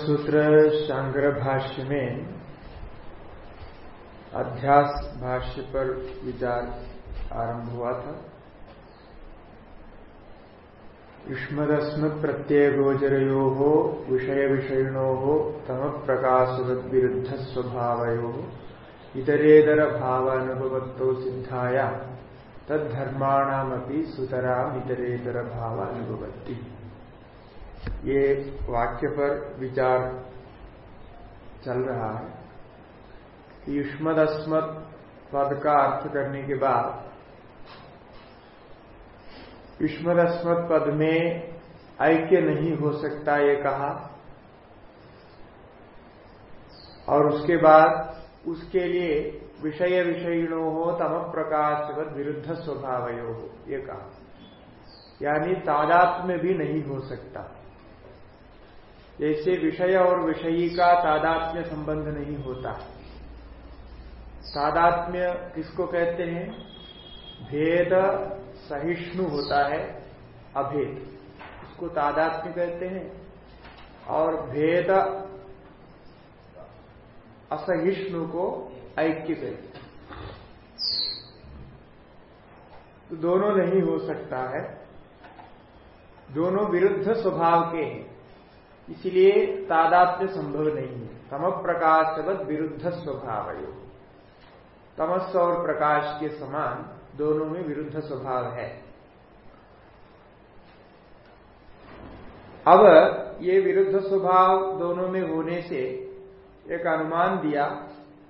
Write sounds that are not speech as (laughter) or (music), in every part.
सूत्र शांग्र भाष्य में अध्यास भाष्य पर विचार आरंभ हुआ था। युष्मदस्मत् प्रत्यय गोचरो हो विषय विषयिणो हो तम प्रकाशवद विरुद्ध स्वभावयो इतरेतर भावानुभवत्तो सिद्धाया, तद्धर्माणामपि सुतराम इतरेतर भावानुभवती ये वाक्य पर विचार चल रहा है युष्मद अस्मद पद का अर्थ करने के बाद युष्मद अस्मद पद में ऐक्य नहीं हो सकता ये कहा। और उसके बाद उसके लिए विषय विषयिणो हो तम प्रकाशवत विरुद्ध स्वभाव हो ये कहा। यानी तादात्म्य भी नहीं हो सकता। जैसे विषय और विषयी का तादात्म्य संबंध नहीं होता। तादात्म्य किसको कहते हैं? भेद सहिष्णु होता है, अभेद। उसको तादात्म्य कहते हैं। और भेद असहिष्णु को ऐक्य कहते हैं। तो दोनों नहीं हो सकता है। दोनों विरुद्ध स्वभाव के हैं। इसलिए तादात्म्य संभव नहीं है। तम प्रकाशवत विरुद्ध स्वभाव तमस और प्रकाश के समान दोनों में विरुद्ध स्वभाव है। अब ये विरुद्ध स्वभाव दोनों में होने से एक अनुमान दिया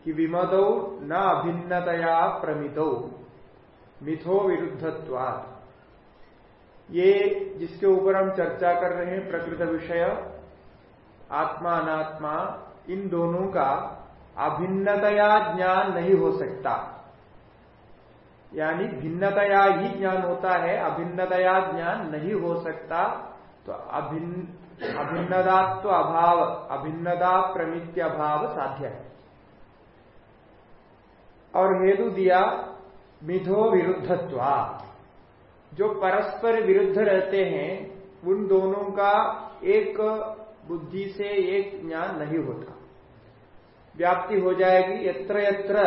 कि विमदो न अभिन्नतया प्रमितो, मिथो विरुद्धत्वात्। ये जिसके ऊपर हम चर्चा कर रहे हैं प्रकृत विषय आत्मा अनात्मा इन दोनों का अभिन्नतया ज्ञान नहीं हो सकता। यानी भिन्नतया ही ज्ञान होता है, अभिन्नतया ज्ञान नहीं हो सकता तो अभिन्न, अभिन्नदात्व अभाव, अभिन्नदा प्रमित्य अभाव साध्य है। और हेतु दिया मिथो विरुद्धत्वा। जो परस्पर विरुद्ध रहते हैं, उन दोनों का एक बुद्धि से एक ज्ञान नहीं होता। व्याप्ति हो जाएगी, यत्र यत्र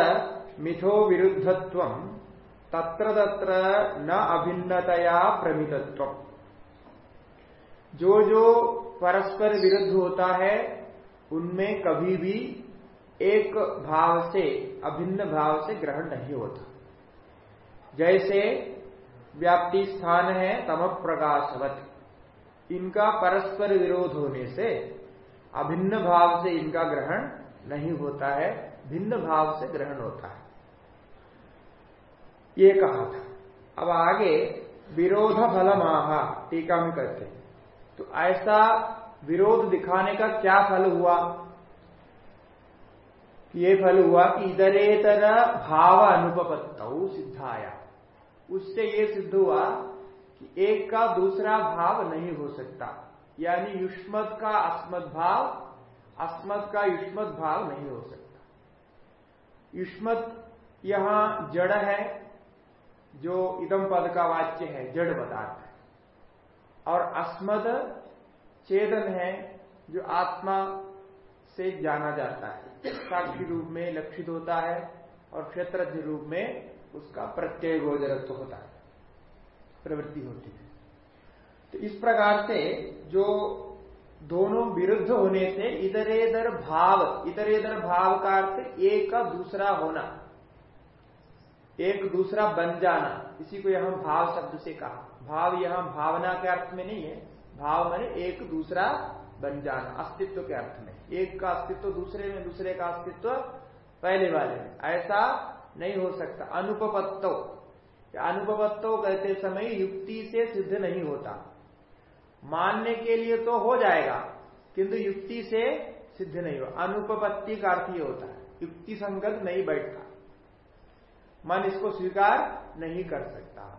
मिथो विरुद्धत्व, तत्र तत्र न अभिन्नतया प्रमितत्व। जो जो परस्पर विरुद्ध होता है, उनमें कभी भी एक भाव से, अभिन्न भाव से ग्रहण नहीं होता। जैसे व्याप्ति स्थान है तम प्रकाशवत इनका परस्पर विरोध होने से, अभिन्न भाव से इनका ग्रहण नहीं होता है, भिन्न भाव से ग्रहण होता है। ये कहा था। अब आगे, विरोध फल माहा टीका में कहते हैं। तो ऐसा विरोध दिखाने का क्या फल हुआ? ये फल हुआ कि इधरेतर भाव अनुपत्त सिद्धाया। उससे ये सिद्ध हुआ एक का दूसरा भाव नहीं हो सकता। यानी युष्मत का अस्मद भाव, अस्मद का युष्मत भाव नहीं हो सकता। युष्मत यहाँ जड़ है, जो इदम पद का वाच्य है, जड़ पदार्थ है। और अस्मद चेतन है, जो आत्मा से जाना जाता है। साक्षी रूप में लक्षित होता है और क्षेत्र रूप में उसका प्रत्यय गोचरत्व होता है। प्रवृत्ति होती है। तो इस प्रकार से जो दोनों विरुद्ध होने से इधरेधर भाव इधरेधर भाव का अर्थ एक का दूसरा होना, एक दूसरा बन जाना, इसी को यहाँ भाव शब्द से कहा। भाव यहाँ भावना के अर्थ में नहीं है। भाव मैंने एक दूसरा बन जाना, अस्तित्व के अर्थ में। एक का अस्तित्व दूसरे में, दूसरे का अस्तित्व पहले वाले में। ऐसा नहीं हो सकता। अनुपत्तो अनुपत्तो कहते समय युक्ति से सिद्ध नहीं होता। मानने के लिए तो हो जाएगा, किंतु युक्ति से सिद्ध नहीं हो। अनुपपत्ति का अर्थ ही होता है, युक्ति संगत नहीं बैठता। मन इसको स्वीकार नहीं कर सकता।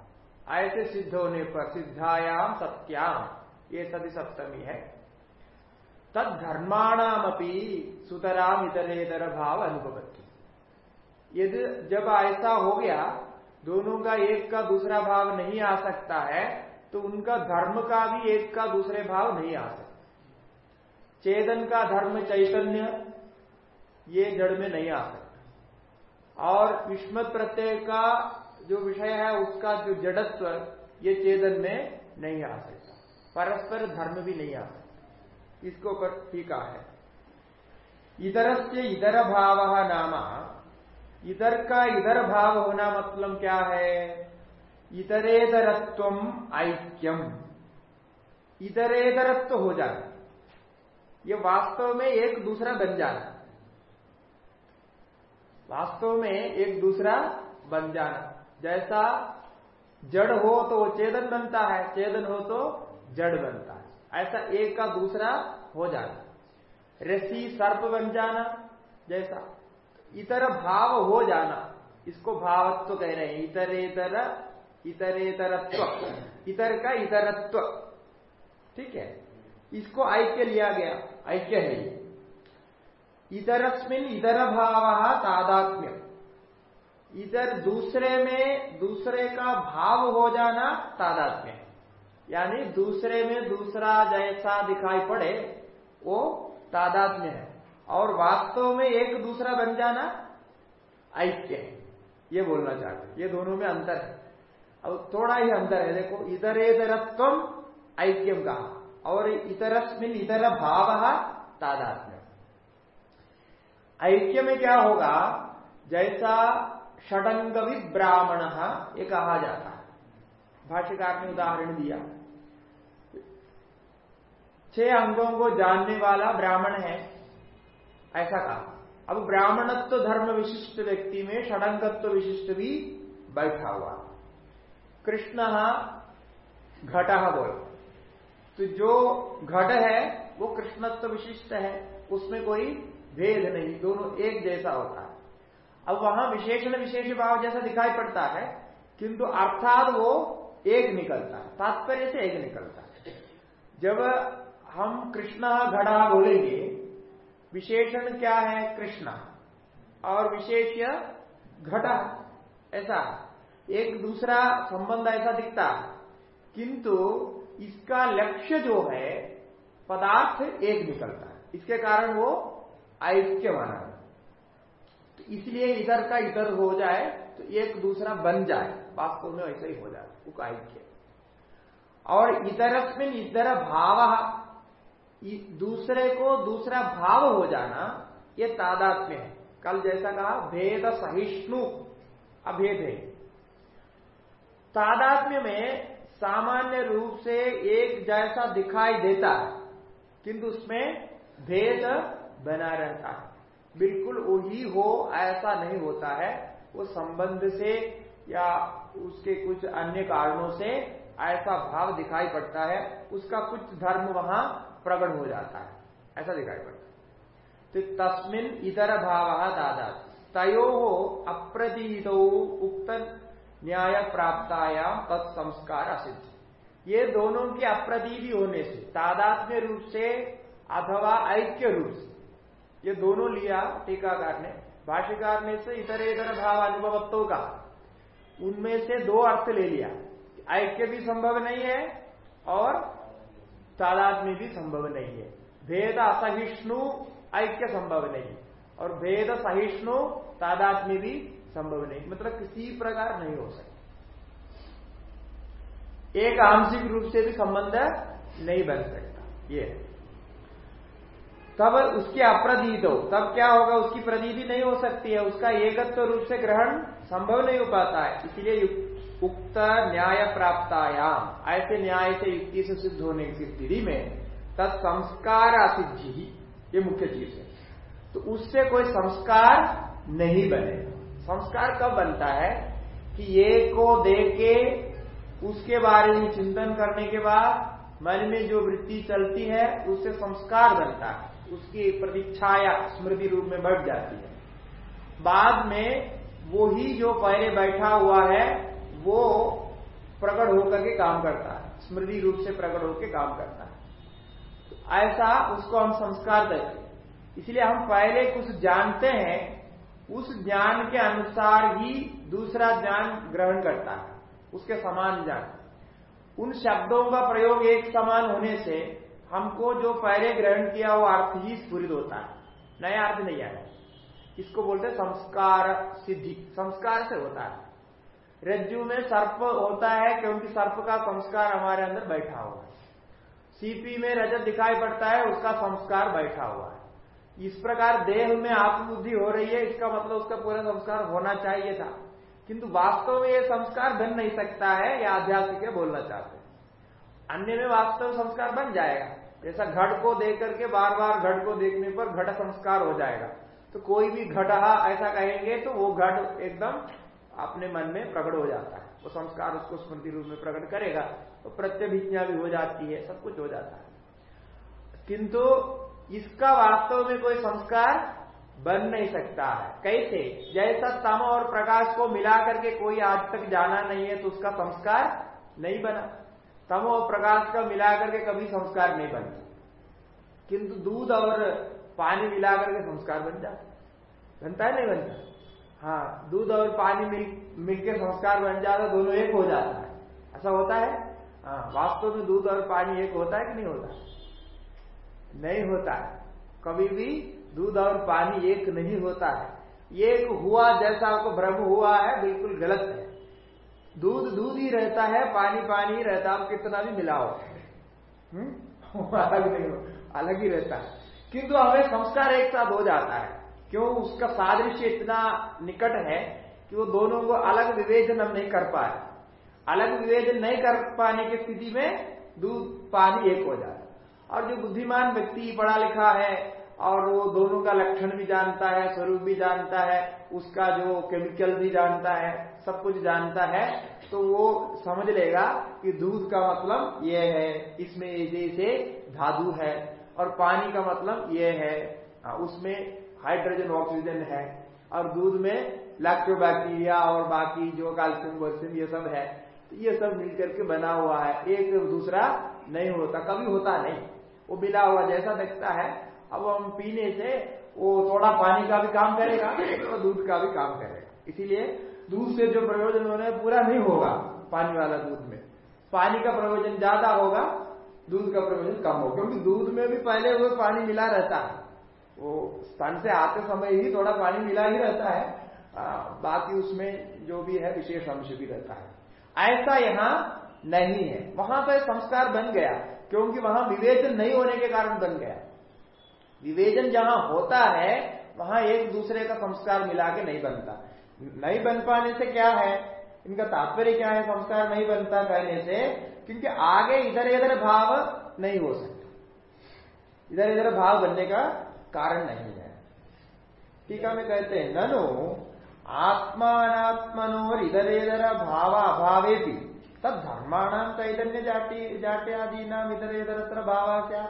ऐसे सिद्ध होने पर सिद्धायाम सत्याम, ये सदी सप्तमी है। तद धर्माणामपी सुतराम इतरेतर भाव अनुपत्ति यदि जब ऐसा हो गया दोनों का एक का दूसरा भाव नहीं आ सकता है तो उनका धर्म का भी एक का दूसरे भाव नहीं आ सकता। चेतन का धर्म चैतन्य, ये जड़ में नहीं आ सकता। और विस्मत प्रत्यय का जो विषय है, उसका जो जड़त्व, ये चेतन में नहीं आ सकता। परस्पर धर्म भी नहीं आ सकता। इसको टीका है। इधर से इधर भाव नामा। इधर का इधर भाव होना मतलब क्या है? इतरेतरत्व ऐक्यम। इतरेतरत्व हो जाना ये वास्तव में एक दूसरा बन जाना। वास्तव में एक दूसरा बन जाना। जैसा जड़ हो तो वो चेतन बनता है, चेतन हो तो जड़ बनता है। ऐसा एक का दूसरा हो जाना। रसी सर्प बन जाना, जैसा। इतर भाव हो जाना। इसको भावत्व कह रहे हैं। इतरेतर, इतरेतरत्व। इतर का इतरत्व। ठीक है? इसको ऐक्य लिया गया। ऐक्य है इतरस्मिन इतर भाव तादात्म्य। इधर दूसरे में, दूसरे का भाव हो जाना तादात्म्य। है यानी दूसरे में दूसरा जैसा दिखाई पड़े, वो तादात्म्य है। और वास्तव में एक दूसरा बन जाना ऐक्य है। ये बोलना चाहते ये दोनों में अंतर है। अब थोड़ा ही अंतर है। देखो इधर इधरत्व ऐक्यम कहा। और इतरस्मिन इधर भाव तादात्म्य ऐक्य में क्या होगा? जैसा षडंग ब्राह्मण ये कहा जाता है। भाष्यकार ने उदाहरण दिया। छह अंगों को जानने वाला ब्राह्मण है। ऐसा कहा। अब ब्राह्मणत्व धर्म विशिष्ट व्यक्ति में षडंगत्व विशिष्ट भी बैठा हुआ कृष्ण घट बोल। तो जो घट है, वो कृष्णत्व विशिष्ट है। उसमें कोई भेद नहीं, दोनों एक जैसा होता है। अब वहाँ विशेषण विशेष भाव जैसा दिखाई पड़ता है, किंतु अर्थात वो एक निकलता है। तात्पर्य से एक निकलता है। जब हम कृष्ण घड़ा बोलेंगे विशेषण क्या है? कृष्ण। और विशेष घटा। ऐसा। एक दूसरा संबंध ऐसा दिखता। किंतु इसका लक्ष्य जो है, पदार्थ एक निकलता है। इसके कारण वो ऐक्य माना तो इसलिए इधर का इधर हो जाए तो एक दूसरा बन जाए। वास्तव में ऐसा ही हो जाए। वो ऐक्य। और इधरस्मिन इधर भाव। दूसरे को दूसरा भाव हो जाना, ये तादात्म्य है। कल जैसा कहा, भेद सहिष्णु, अभेद। है तादात्म्य में सामान्य रूप से एक जैसा दिखाई देता है, किंतु उसमें भेद बना रहता है। बिल्कुल वही हो, ऐसा नहीं होता है। वो संबंध से या उसके कुछ अन्य कारणों से ऐसा भाव दिखाई पड़ता है। उसका कुछ धर्म वहाँ प्रकट हो जाता है। ऐसा दिखाई पड़ता है। तो तस्मिन इतर भाव दादा तयो अप्रतीत उक्त न्याय प्राप्तायाम तत्संस्कार असिद्ध। ये दोनों की अप्रतीति होने से, तादात्म्य रूप से अथवा ऐक्य रूप से, ये दोनों लिया टीकाकार ने। भाष्यकार ने से इतर इतर भाव अनुभवत्व का, उनमें से दो अर्थ ले लिया। ऐक्य भी संभव नहीं है और तादात्म्य भी संभव नहीं है। भेद असहिष्णु ऐक्य संभव नहीं। और भेद सहिष्णु तादात्म्य भी संभव नहीं। मतलब किसी प्रकार नहीं हो सकता। एक आंशिक रूप से भी संबंध नहीं बन सकता। ये। तब उसकी अप्रदीत हो तब क्या होगा? उसकी प्रदीति नहीं हो सकती है। उसका एकत्व रूप से ग्रहण संभव नहीं हो पाता है। इसलिए उक्त न्याय प्राप्तायाम ऐसे न्याय से युक्ति से सिद्ध होने की स्थिति में तत्संस्कार असिद्धि ही, ये मुख्य चीज़ है। तो उससे कोई संस्कार नहीं बने। संस्कार कब बनता है कि ये को दे के उसके बारे में चिंतन करने के बाद, मन में जो वृत्ति चलती है, उससे संस्कार बनता है। उसकी प्रतीक्षाया स्मृति रूप में बढ़ जाती है। बाद में वो ही जो पहले बैठा हुआ है वो प्रकट होकर के काम करता है। स्मृति रूप से प्रकट होकर काम करता है। तो ऐसा उसको हम संस्कार देते इसलिए हम पहले कुछ जानते हैं, उस ज्ञान के अनुसार ही दूसरा ज्ञान ग्रहण करता है। उसके समान ज्ञान। उन शब्दों का प्रयोग एक समान होने से हमको जो पहले ग्रहण किया वो अर्थ ही स्फुरित होता है। नया अर्थ नहीं आया। इसको बोलते संस्कार सिद्धि। संस्कार से होता है। रज्जु में सर्प होता है क्योंकि सर्प का संस्कार हमारे अंदर बैठा हुआ है। सीपी में रजत दिखाई पड़ता है, उसका संस्कार बैठा हुआ है। इस प्रकार देह में आत्मबुद्धि हो रही है, इसका मतलब उसका पूरा संस्कार होना चाहिए था। किंतु वास्तव में ये संस्कार बन नहीं सकता है, या आध्यात्मिक बोलना चाहते हैं। अन्य में वास्तव संस्कार बन जाएगा। जैसा घट को देख करके बार बार घट को देखने पर घट संस्कार हो जाएगा। तो कोई भी घटहा ऐसा कहेंगे तो वो घट एकदम अपने मन में प्रकट हो जाता है। वो संस्कार उसको स्मृति रूप में प्रकट करेगा तो प्रत्यभिज्ञा भी हो जाती है, सब कुछ हो जाता है। किंतु इसका वास्तव में कोई संस्कार बन नहीं सकता है। कैसे? जैसा तम और प्रकाश को मिला करके कोई आज तक जाना नहीं है तो उसका संस्कार नहीं बना। तम और प्रकाश का मिला करके कभी संस्कार नहीं बनता किंतु दूध और पानी मिला करके संस्कार बन जाता बनता है, नहीं बनता? हाँ दूध और पानी मिल मिलकर संस्कार बन जाता, दोनों एक हो जाता है। ऐसा होता है? हाँ वास्तव में दूध और पानी एक होता है कि नहीं होता? नहीं होता है। कभी भी दूध और पानी एक नहीं होता है। एक हुआ जैसा आपको भ्रम हुआ है, बिल्कुल गलत है। दूध दूध ही रहता है, पानी पानी ही रहता है, आप कितना भी मिलाओ। हम्म? (laughs) अलग नहीं हो अलग ही रहता है। किंतु हमें संस्कार एक साथ हो जाता है। क्यों उसका सादृश्य इतना निकट है कि वो दोनों को अलग विवेचन हम नहीं कर पाए। अलग विवेचन नहीं कर पाने की स्थिति में दूध, पानी एक हो जाता और जो बुद्धिमान व्यक्ति पढ़ा लिखा है और वो दोनों का लक्षण भी जानता है, स्वरूप भी जानता है, उसका जो केमिकल भी जानता है, सब कुछ जानता है तो वो समझ लेगा कि दूध का मतलब ये है, इसमें जैसे धातु है और पानी का मतलब ये है, उसमें हाइड्रोजन, ऑक्सीजन है। और दूध में लैक्टोबैक्टीरिया और बाकी जो कैल्शियम वैल्शियम ये सब है। तो ये सब मिलकर के बना हुआ है। एक दूसरा नहीं होता, कभी होता नहीं। वो मिला हुआ जैसा दिखता है, अब हम पीने से वो थोड़ा पानी का भी काम करेगा और दूध का भी काम करेगा। इसीलिए दूध से जो प्रयोजन हो रहे पूरा नहीं होगा पानी वाला दूध में। पानी का प्रयोजन ज़्यादा होगा, दूध का प्रयोजन कम होगा। क्योंकि दूध में भी पहले वो पानी मिला रहता है। वो स्तन से आते समय ही थोड़ा पानी मिला ही रहता है। बाकी उसमें जो भी है, विशेष अंश भी रहता है। ऐसा यहाँ नहीं है। वहाँ पर संस्कार बन गया, क्योंकि वहाँ विवेचन नहीं होने के कारण बन गया। विवेचन जहाँ होता है, वहाँ एक दूसरे का संस्कार मिला के नहीं बनता। नहीं बन पाने से क्या है? इनका तात्पर्य क्या है? संस्कार नहीं बनता कहने से, क्योंकि आगे इधर इधर भाव नहीं हो सकता। इधर इधर भाव बनने का कारण नहीं है। टीका में कहते हैं, ननो आत्मात्मनोर इधर इधर भाव अभावे भी तब धर्माणाम चैतन्य जाति जाटे आदि नाम इधर इधर भाव क्या?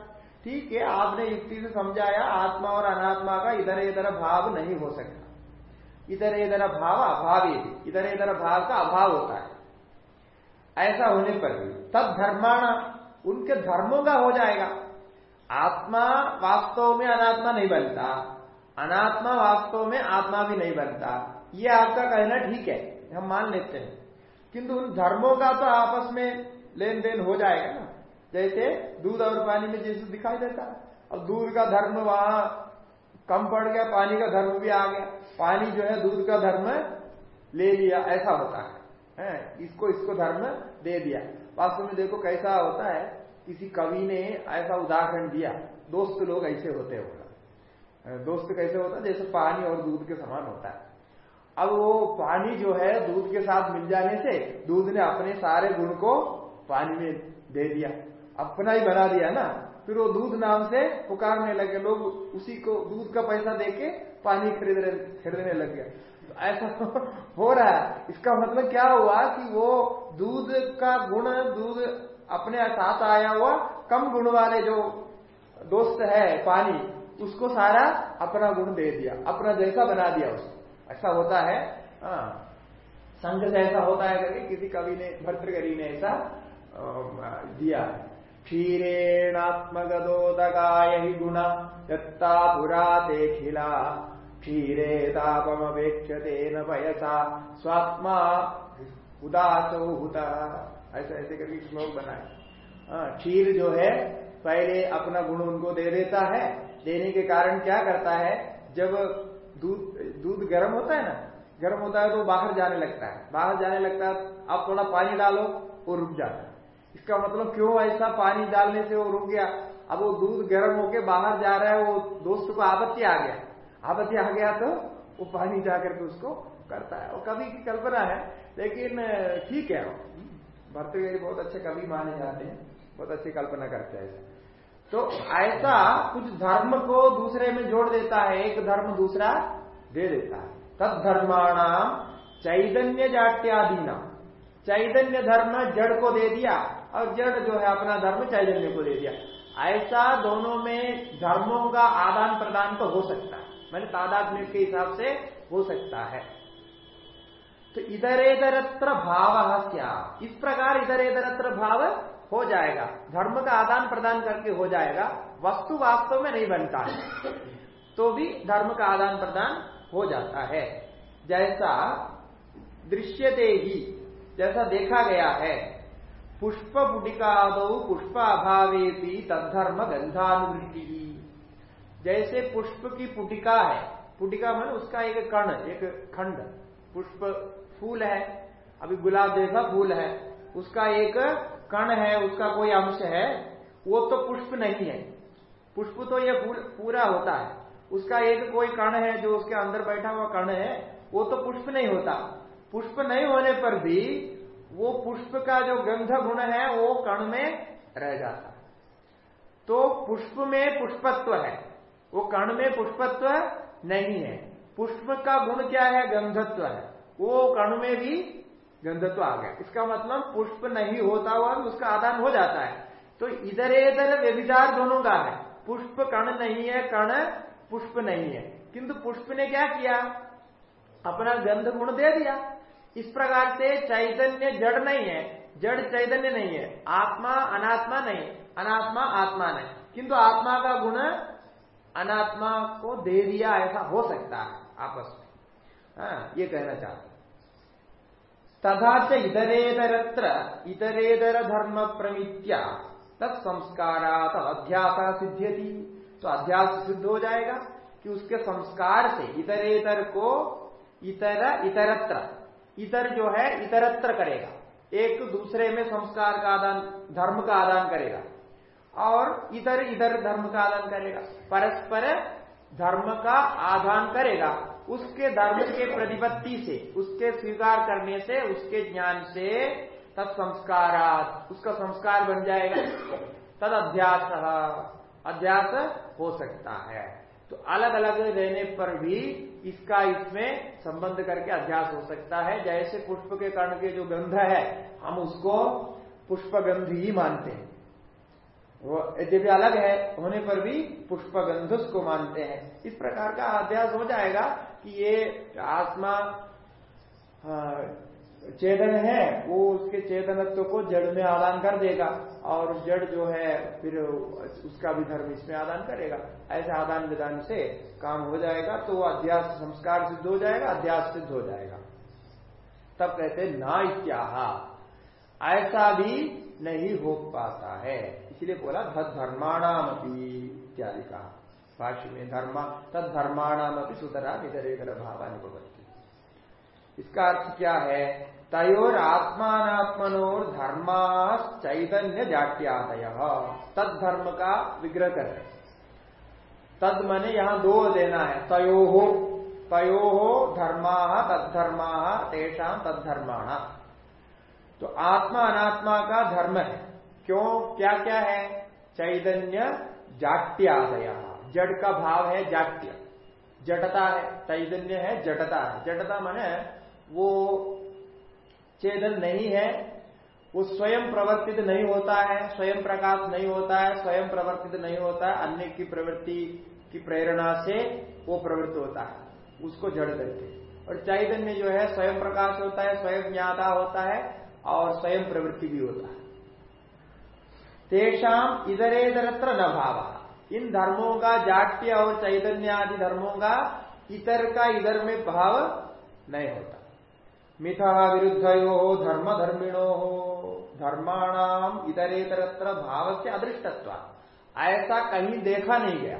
ठीक है, आपने युक्ति से समझाया, आत्मा और अनात्मा का इधर इधर भाव नहीं हो सकता। इधर इधर भाव अभाव इधर इधर भाव का अभाव होता है। ऐसा होने पर भी तब धर्माणा उनके धर्मों का हो जाएगा। आत्मा वास्तव में अनात्मा नहीं बनता। अनात्मा वास्तव में आत्मा भी नहीं बनता। ये आपका कहना ठीक है हम मान लेते हैं। किंतु उन धर्मों का तो आपस में लेन देन हो जाएगा ना। जैसे दूध और पानी में जैसे दिखाई देता अब दूध का धर्म वहाँ कम पड़ गया पानी का धर्म भी आ गया। पानी जो है दूध का धर्म ले लिया ऐसा होता है, है? इसको इसको धर्म दे दिया। वास्तव में देखो कैसा होता है। किसी कवि ने ऐसा उदाहरण दिया, दोस्त लोग ऐसे होते होगा। दोस्त कैसे होता? है जैसे पानी और दूध के समान होता है। अब वो पानी जो है दूध के साथ मिल जाने से दूध ने अपने सारे गुण को पानी में दे दिया, अपना ही बना दिया ना। फिर वो दूध नाम से पुकारने लगे लोग, उसी को दूध का पैसा देके पानी खरीद खरीदने लग गया तो ऐसा (laughs) हो रहा है। इसका मतलब क्या हुआ कि वो दूध का गुण, दूध अपने साथ आया हुआ कम गुण वाले जो दोस्त है पानी, उसको सारा अपना गुण दे दिया, अपना जैसा बना दिया उसको ऐसा होता है हाँ संघ से ऐसा होता है करके किसी कवि ने भर्तृगरी ने ऐसा दिया। क्षीरेणात्मगदोदकाय हि गुण यत्ता पुरा ते खिला। क्षीरे तापमपेक्षते न पयसा, स्वात्मा उदासो ऐसे ऐसे करके श्लोक बनाए क्षीर जो है, पहले अपना गुण उनको दे देता है। देने के कारण क्या करता है? जब दूध दूध गर्म होता है ना, गर्म होता है तो बाहर जाने लगता है। बाहर जाने लगता है, आप थोड़ा पानी डालो, वो रुक जाता है। इसका मतलब क्यों ऐसा पानी डालने से वो रुक गया? अब वो दूध गर्म होके बाहर जा रहा है, वो दोस्त को आपत्ति आ गया। आपत्ति आ गया तो वो पानी जाकर के उसको करता है। और कभी की कल्पना है, लेकिन ठीक है भर्तृहरि बहुत अच्छे कवि माने जाते हैं, बहुत अच्छी कल्पना करते हैं तो ऐसा कुछ धर्म को दूसरे में जोड़ देता है, एक धर्म दूसरा दे देता है। तद धर्माणाम चैतन्य जाट्यादीना चैतन्य धर्म जड़ को दे दिया, और जड़ जो है अपना धर्म चैतन्य को दे दिया। ऐसा दोनों में धर्मों का आदान प्रदान तो हो सकता है, मैंने तादात्म्य के हिसाब से हो सकता है। तो इधरेतरत्र भाव क्या इस प्रकार इधरेतरत्र भाव हो जाएगा। धर्म का आदान प्रदान करके हो जाएगा। वस्तु वास्तव में नहीं बनता है। तो भी धर्म का आदान प्रदान हो जाता है। जैसा दृश्यते ही, जैसा देखा गया है पुष्प पुटिकाद पुष्प अभावे भी तद्धर्म गंधानुवृत्ति जैसे पुष्प की पुटिका है, पुटिका मन उसका एक कण, एक खंड, पुष्प फूल है। अभी गुलाब जैसा फूल है। उसका एक कण है, उसका कोई अंश है। वो तो पुष्प नहीं है। पुष्प तो ये पूरा होता है। उसका एक कोई कण है, जो उसके अंदर बैठा हुआ कण है, वो तो पुष्प नहीं होता। पुष्प नहीं होने पर भी वो पुष्प का जो गंध गुण है, वो कण में रह जाता है। तो पुष्प में पुष्पत्व है। वो कण में पुष्पत्व नहीं है। पुष्प का गुण क्या है? गंधत्व है। वो कण में भी गंधत्व आ गया। इसका मतलब पुष्प नहीं होता हुआ उसका आदान हो जाता है। तो इधर इधर व्यभिचार दोनों का है। पुष्प कण नहीं है, कण पुष्प नहीं है। किंतु पुष्प ने क्या किया? अपना गंध गुण दे दिया। इस प्रकार से चैतन्य जड़ नहीं है। जड़ चैतन्य नहीं है। आत्मा अनात्मा नहीं अनात्मा आत्मा नहीं। किंतु आत्मा का गुण अनात्मा को दे दिया, ऐसा हो सकता है आपस में। हाँ, ये कहना चाहते तथा च इतरेतरत्र इतरेतर धर्म प्रमित्या तत्संस्कारात अध्यास सिद्ध्यति। तो अध्यास सिद्ध हो जाएगा कि उसके संस्कार से इतरेतर को इतर इतरत्र इतर जो है इतरत्र करेगा। एक दूसरे में संस्कार का आदान धर्म का आदान करेगा और इधर इधर धर्म का आदान करेगा। परस्पर धर्म का आदान करेगा। उसके धर्म के प्रतिपत्ति से, उसके स्वीकार करने से, उसके ज्ञान से तत्संस्कारात उसका संस्कार बन जाएगा। तद अध्यास अध्यास हो सकता है। तो अलग अलग रहने पर भी इसका इसमें संबंध करके अध्यास हो सकता है। जैसे पुष्प के कर्ण के जो गंध है, हम उसको पुष्प गंध ही मानते हैं। वो यद्यपि अलग है, होने पर भी पुष्प गंधुस को मानते हैं। इस प्रकार का अध्यास हो जाएगा। कि ये आत्मा चेतन है, वो उसके चेतनत्व को जड़ में आदान कर देगा और जड़ जो है फिर उसका भी धर्म इसमें आदान करेगा। ऐसे आदान विदान से काम हो जाएगा तो वो अध्यास संस्कार सिद्ध हो जाएगा अध्यास सिद्ध हो जाएगा। तब कहते ना इत्याह। ऐसा भी नहीं हो पाता है। इसलिए बोला धर्माणाम इत्यादि कहा। भाष्य में धर्म तद धर्माणामपि सुतरा निधर भाव अनुभवती इसका अर्थ क्या है? तयोर आत्मात्मनोर धर्मा चैतन्य जाट्यादय तद धर्म का विग्रह कर तद मने यहाँ दो देना है। तयो हो तयो हो धर्मा, तद्धर्मा, तेषा तद्धर्माणा। तो आत्मा अनात्मा का धर्म है। क्यों? क्या क्या है? चैतन्य जाट्यादय जड़ का भाव है जाट्य जटता है चैतन्य है जटता है। जटता माने वो चेतन नहीं है, वो स्वयं प्रवर्तित नहीं होता है, स्वयं प्रकाश नहीं होता है, स्वयं प्रवर्तित नहीं होता है, अन्य की प्रवृत्ति की प्रेरणा से वो प्रवृत्त होता है, उसको जड़ करके और चैतन्य जो है, स्वयं प्रकाश होता है, स्वयं ज्ञाता होता है और स्वयं प्रवृत्ति भी होता है। तेषाम इधरेधरत्र न भाव। इन धर्मों का जाट्य और चैतन्य आदि धर्मों का इतर का इधर में भाव नहीं होता। मिथा हो धर्म धर्मिणो हो धर्माणाम इतरेतरत्र भाव से अदृष्टत्व। ऐसा कहीं देखा नहीं गया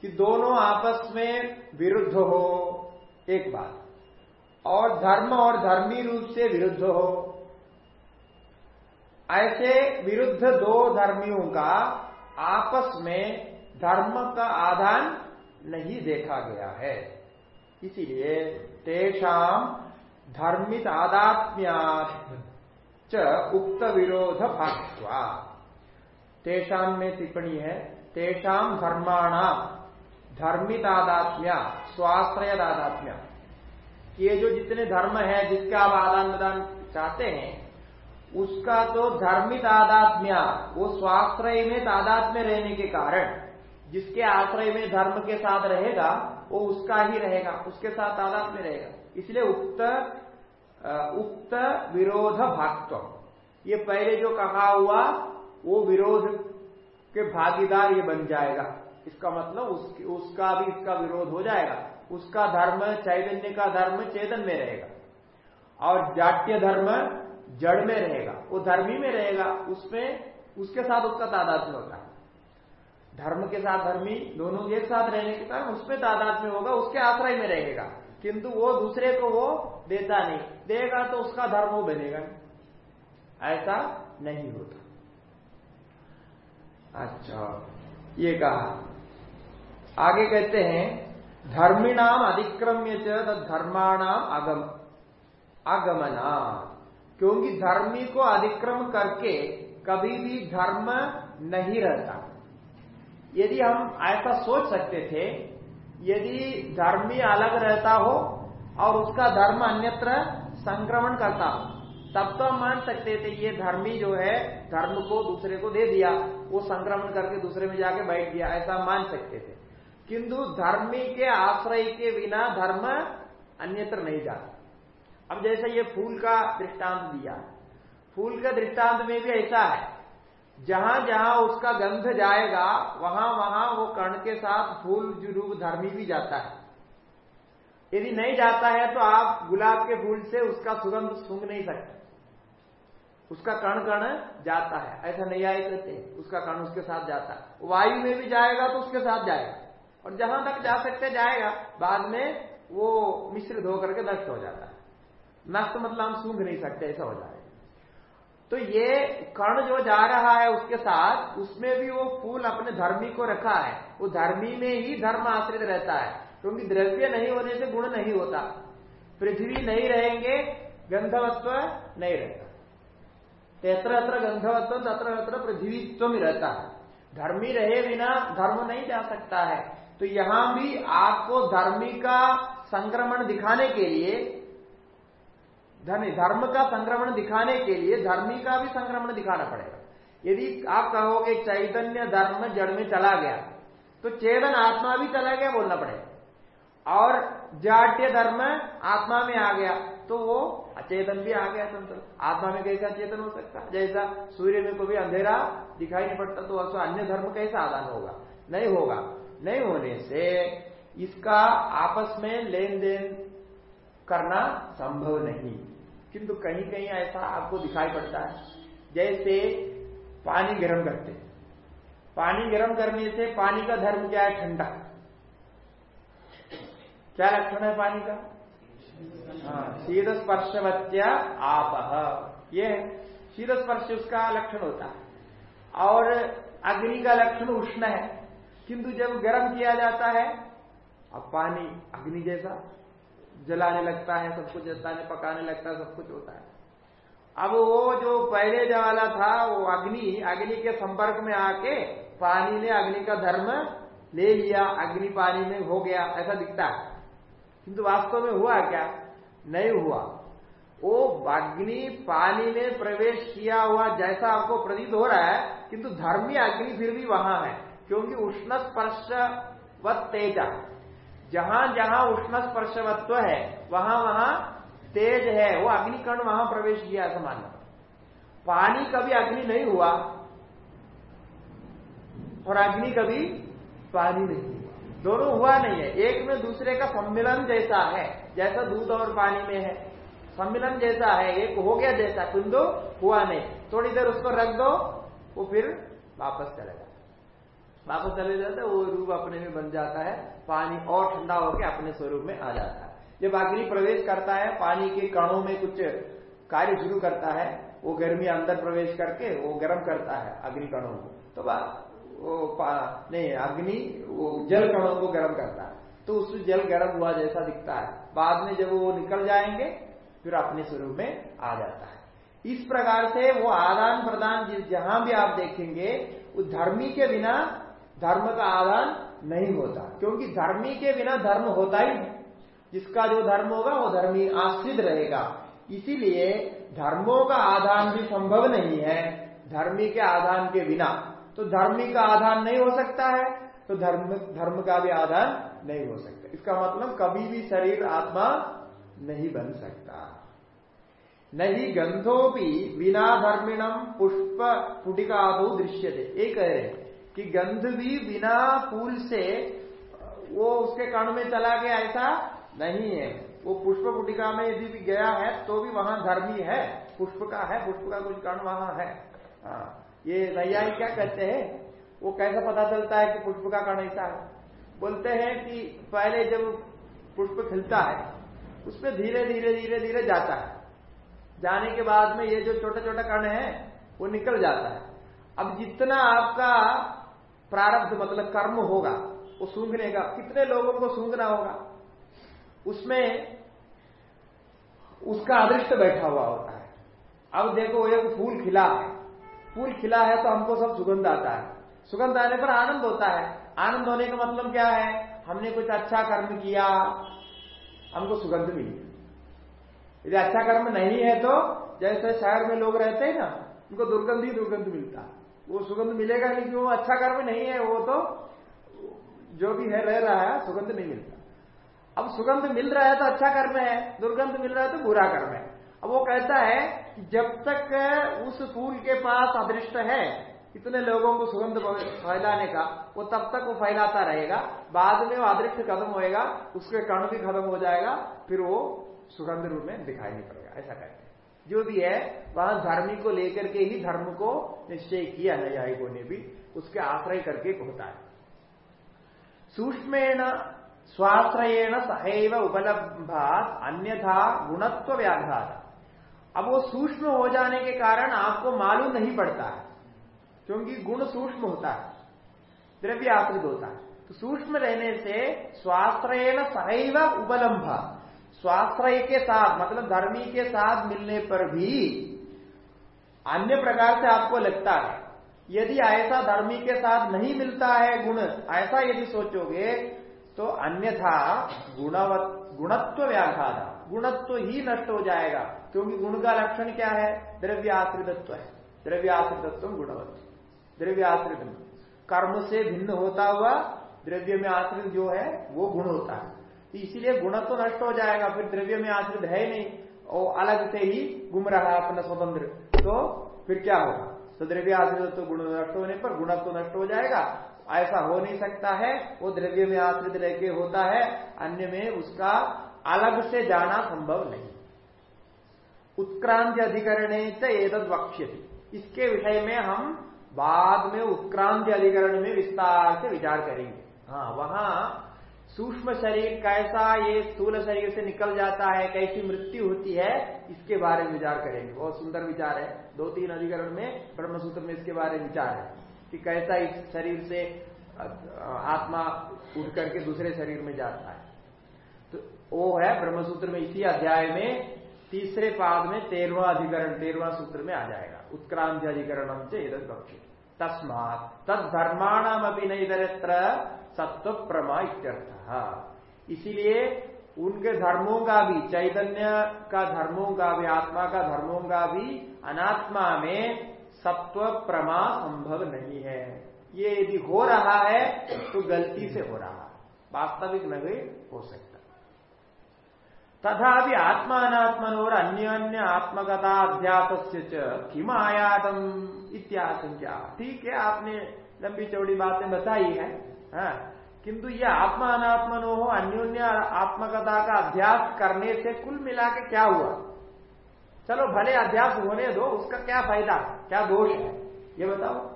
कि दोनों आपस में विरुद्ध हो, एक बात। और धर्म और धर्मी रूप से विरुद्ध हो। ऐसे विरुद्ध दो धर्मियों का आपस में धर्म का आधान नहीं देखा गया है। इसीलिए तेषाम धर्मित आदात्म्या च उक्त विरोध भागवा तेषाम में टिप्पणी है तेषाम धर्माणा धर्मित आदात्म्या स्वाश्रय आदात्म्या ये जो जितने धर्म है, जिसका आप आदान प्रदान चाहते हैं उसका तो धर्मित आदात्म्या वो स्वाश्रय में तादात्म्य रहने के कारण जिसके आश्रय में धर्म के साथ रहेगा वो उसका ही रहेगा उसके साथ तादात्म्य रहेगा। इसलिए उक्त उक्त विरोध भागत्व। ये पहले जो कहा हुआ वो विरोध के भागीदार ये बन जाएगा। इसका मतलब उस, उसका भी इसका विरोध हो जाएगा। उसका धर्म चैतन्य का धर्म चेतन में रहेगा। और जाट्य धर्म जड़ में रहेगा, वो धर्मी में रहेगा, उसमें, उसके साथ उसका तादात्म्य होता है। धर्म के साथ धर्मी, दोनों एक साथ रहने के कारण उसमें तादाद में होगा, उसके आश्रय में रहेगा। किंतु वो दूसरे को वो देता नहीं। देगा तो उसका धर्म वो बनेगा ऐसा नहीं होता। अच्छा ये कहा। आगे कहते हैं, धर्मिणाम अधिक्रम्य च धर्माणाम आगम आगमना क्योंकि धर्मी को अधिक्रम करके कभी भी धर्म नहीं रहता। यदि हम ऐसा सोच सकते थे, यदि धर्मी अलग रहता हो और उसका धर्म अन्यत्र संक्रमण करता हो, तब तो हम मान सकते थे ये धर्मी जो है, धर्म को दूसरे को दे दिया, वो संक्रमण करके दूसरे में जाके बैठ गया, ऐसा मान सकते थे। किंतु धर्मी के आश्रय के बिना धर्म अन्यत्र नहीं जाता। अब जैसे ये फूल का दृष्टांत दिया, फूल का दृष्टांत में भी ऐसा है। जहाँ जहाँ उसका गंध जाएगा, वहाँ वहाँ वो कर्ण के साथ फूल रूप धर्मी भी जाता है। यदि नहीं जाता है तो आप गुलाब के फूल से उसका सुगंध सूंघ नहीं सकते। उसका कण कण जाता है, ऐसा नहीं आए कहते उसका कण उसके साथ जाता है। वायु में भी जाएगा तो उसके साथ जाएगा। और जहाँ तक जा सकते, जाएगा। बाद में वो मिश्रित होकर के नष्ट हो जाता है। नष्ट मतलब हम सूंघ नहीं सकते, ऐसा हो जाए। तो ये कर्ण जो जा रहा है उसके साथ, उसमें भी वो फूल अपने धर्मी को रखा है। वो धर्मी में ही धर्म आश्रित रहता है, क्योंकि द्रव्य नहीं होने से गुण नहीं होता। पृथ्वी नहीं रहेंगे, गंधवत्व नहीं रहता। तेत्र अत्र गंधवत्व, तत्र अत्र पृथ्वीत्व ही रहता है। धर्मी रहे बिना धर्म नहीं जा सकता है। तो यहाँ भी आपको धर्मी का संक्रमण दिखाने के लिए धर्म का संक्रमण दिखाने के लिए धर्मी का भी संक्रमण दिखाना पड़ेगा। यदि आप कहोगे चैतन्य धर्म जड़ में चला गया तो चेतन आत्मा भी चला गया बोलना पड़ेगा। और जाट्य धर्म आत्मा में आ गया तो वो अचेतन भी आ गया संतुल आत्मा में कैसा चेतन हो सकता? जैसा सूर्य में कोई अंधेरा दिखाई नहीं पड़ता तो उसका अन्य धर्म कैसा आदान होगा? नहीं होगा। नहीं होने से इसका आपस में लेन देन करना संभव नहीं। किंतु कहीं कहीं ऐसा आपको दिखाई पड़ता है। जैसे पानी गर्म करते पानी गर्म करने से पानी का धर्म क्या है? ठंडा। क्या लक्षण है पानी का? हाँ शीत स्पर्शवत्या आप ये शीत स्पर्श उसका लक्षण होता है। और अग्नि का लक्षण उष्ण है। किंतु जब गर्म किया जाता है, अब पानी अग्नि जैसा। जलाने लगता है, सब कुछ जलाने पकाने लगता है, सब कुछ होता है। अब वो जो पहले जो वाला था, वो अग्नि अग्नि के संपर्क में आके पानी ने अग्नि का धर्म ले लिया, अग्नि पानी में हो गया, ऐसा दिखता है। किंतु वास्तव में हुआ क्या? नहीं हुआ। वो अग्नि पानी में प्रवेश किया हुआ जैसा आपको प्रतीत हो रहा है, किंतु धर्मी अग्नि फिर भी वहाँ है, क्योंकि उष्ण स्पर्श व तेजा जहाँ जहाँ उष्ण स्पर्शवत्व है, वहाँ वहाँ तेज है, वो अग्निकर्ण वहाँ प्रवेश किया समान। पानी कभी अग्नि नहीं हुआ और अग्नि कभी पानी नहीं हुआ। दोनों हुआ नहीं है। एक में दूसरे का सम्मिलन जैसा है, जैसा दूध और पानी में है। सम्मिलन जैसा है, एक हो गया जैसा, किंतु हुआ नहीं। थोड़ी देर उसको रख दो, वो फिर वापस चले जाता वापस चले जाता वो रूप अपने में बन जाता है, पानी और ठंडा होकर अपने स्वरूप में आ जाता है। जब अग्नि प्रवेश करता है, पानी के कणों में कुछ कार्य शुरू करता है, वो गर्मी अंदर प्रवेश करके वो गर्म करता है अग्नि कणों को। तो वो नहीं, अग्नि, वो जल कणों को गर्म करता है। तो उस जल गर्म हुआ जैसा दिखता है। बाद में जब वो निकल जाएँगे, फिर अपने स्वरूप में आ जाता है। इस प्रकार से वो आदान प्रदान जहाँ भी आप देखेंगे, वो धर्मी के बिना धर्म का आदान नहीं होता, क्योंकि धर्मी के बिना धर्म होता ही नहीं। जिसका जो धर्म होगा, वो धर्मी आश्रित रहेगा। इसीलिए धर्मों का आधान भी संभव नहीं है, धर्मी के आधान के बिना। तो धर्मी का आधान नहीं हो सकता है तो धर्म धर्म का भी आधान नहीं हो सकता। इसका मतलब कभी भी शरीर आत्मा नहीं बन सकता। नहीं गंधो भी बिना धर्मिणम पुष्प पुटिका आदो दृश्य थे एक है कि गंध भी बिना फूल से, वो उसके कण में चला गया, ऐसा नहीं है। वो पुष्प पुटिका में यदि भी गया है तो भी वहाँ धर्मी है। पुष्प का है, पुष्प का कुछ कण वहाँ है। हाँ ये नैयायी क्या कहते हैं? वो कैसा पता चलता है कि पुष्प का कण ऐसा है? बोलते हैं कि पहले जब पुष्प खिलता है, उसमें धीरे धीरे धीरे धीरे जाता है। जाने के बाद में ये जो छोटे छोटे कण है, वो निकल जाता है। अब जितना आपका प्रारब्ध मतलब कर्म होगा, वो सूंघने का, कितने लोगों को सूंघना होगा, उसमें उसका अदृष्ट बैठा हुआ होता है। अब देखो एक फूल खिला है। फूल खिला है तो हमको सब सुगंध आता है। सुगंध आने पर आनंद होता है। आनंद होने का मतलब क्या है? हमने कुछ अच्छा कर्म किया, हमको सुगंध मिली। यदि अच्छा कर्म नहीं है तो जैसे शहर में लोग रहते हैं ना, उनको दुर्गंध ही दुर्गंध मिलता। है वो सुगंध मिलेगा नहीं कि वो अच्छा कर्म नहीं है, वो तो जो भी है, रह रहा है, सुगंध नहीं मिलता। अब सुगंध मिल रहा है तो अच्छा कर्म है, दुर्गंध मिल रहा है तो बुरा कर्म है। अब वो कहता है कि जब तक उस फूल के पास अदृष्ट है, इतने लोगों को सुगंध फैलाने का, वो तब तक वो फैलाता रहेगा, बाद में वो अदृष्ट खत्म होएगा, उसके कण भी खत्म हो जाएगा, फिर वो सुगंध रूप में दिखाई नहीं पड़ेगा, ऐसा कहते जो भी है, वह धर्मी को लेकर के ही धर्म को निश्चय किया न्यायिकों ने भी, उसके आश्रय करके होता है। सूक्ष्मेण स्वाश्रयेण सहैव उपलब्धा अन्यथा गुणत्व व्याघात अब वो सूक्ष्म हो जाने के कारण आपको मालूम नहीं पड़ता है, क्योंकि गुण सूक्ष्म होता है द्रव्य आश्रित होता है। तो सूक्ष्म रहने से स्वाश्रय सहैव उपलम्भ स्वाश्रय के साथ मतलब धर्मी के साथ मिलने पर भी अन्य प्रकार से आपको लगता है, यदि ऐसा धर्मी के साथ नहीं मिलता है गुण, ऐसा यदि सोचोगे तो अन्यथा गुणवत, गुणत्व व्याघात, गुणत्व ही नष्ट हो जाएगा, क्योंकि गुण का लक्षण क्या है? द्रव्य आश्रितत्व है। द्रव्य आश्रितत्व गुणवत्व द्रव्य आश्रित कर्म से भिन्न होता हुआ, द्रव्य में आश्रित जो है, वो गुण होता है। तो इसीलिए गुण तो नष्ट हो जाएगा, फिर द्रव्य में आश्रित है नहीं, और अलग से ही गुम रहा है अपना स्वतंत्र। तो फिर क्या होगा? तो द्रव्य आश्रित तो गुण नष्ट होने पर गुण तो नष्ट हो जाएगा। ऐसा हो नहीं सकता है, वो द्रव्य में आश्रित लेके होता है, अन्य में उसका अलग से जाना संभव नहीं। उत्क्रांति अधिकरण एदद वक्ष्य इसके विषय में हम बाद में उत्क्रांति अधिकरण में विस्तार से विचार करेंगे। हाँ वहाँ सूक्ष्म शरीर कैसा ये स्थूल शरीर से निकल जाता है, कैसी मृत्यु होती है, इसके बारे में विचार करेंगे। बहुत सुंदर विचार है। दो तीन अधिकरण में, ब्रह्मसूत्र में इसके बारे में विचार है कि कैसा इस शरीर से आत्मा उठ करके दूसरे शरीर में जाता है। तो वो है ब्रह्मसूत्र में, इसी अध्याय में, तीसरे पाद में तेरवा अधिकरण तेरवा सूत्र में आ जाएगा। उत्क्रांति अधिकरण से इधर पक्षी तस्मात तद धर्माणाम अभी नहीं इधर सत्व प्रमा इत्यर्थ। इसीलिए उनके धर्मों का भी, चैतन्य का धर्मों का भी, आत्मा का धर्मों का भी, अनात्मा में सत्व प्रमा संभव नहीं है। ये यदि हो रहा है तो गलती से हो रहा वास्तविक नहीं हो सकता। तथा भी आत्मा अनात्मन और अन्य अन्य आत्मकथा अध्यास किम आयातम इत्याशंका। ठीक है, आपने लंबी चौड़ी बातें बताई है हाँ? किंतु यह आत्मा अनात्मनो हो, अन्योन्य आत्मकथा का अध्यास करने से कुल मिला के क्या हुआ? चलो भले अध्यास होने दो, उसका क्या फ़ायदा? क्या दोष है? ये बताओ।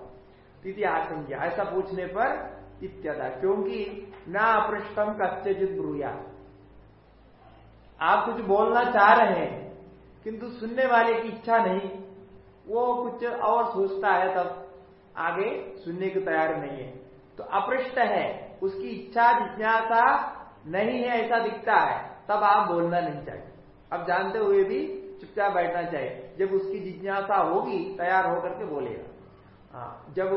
स्थिति आशंका ऐसा पूछने पर इत्यदा, क्योंकि ना अपृष्टम कश्चित ब्रूया। आप कुछ बोलना चाह रहे हैं, किंतु सुनने वाले की इच्छा नहीं, वो कुछ और सोचता है तब आगे सुनने की तैयार नहीं है। तो अपृष्ट है, उसकी इच्छा, जिज्ञासा नहीं है, ऐसा दिखता है, तब आप बोलना नहीं चाहिए। अब जानते हुए भी चुपचाप बैठना चाहिए। जब उसकी जिज्ञासा होगी, तैयार होकर के बोलेगा। हाँ जब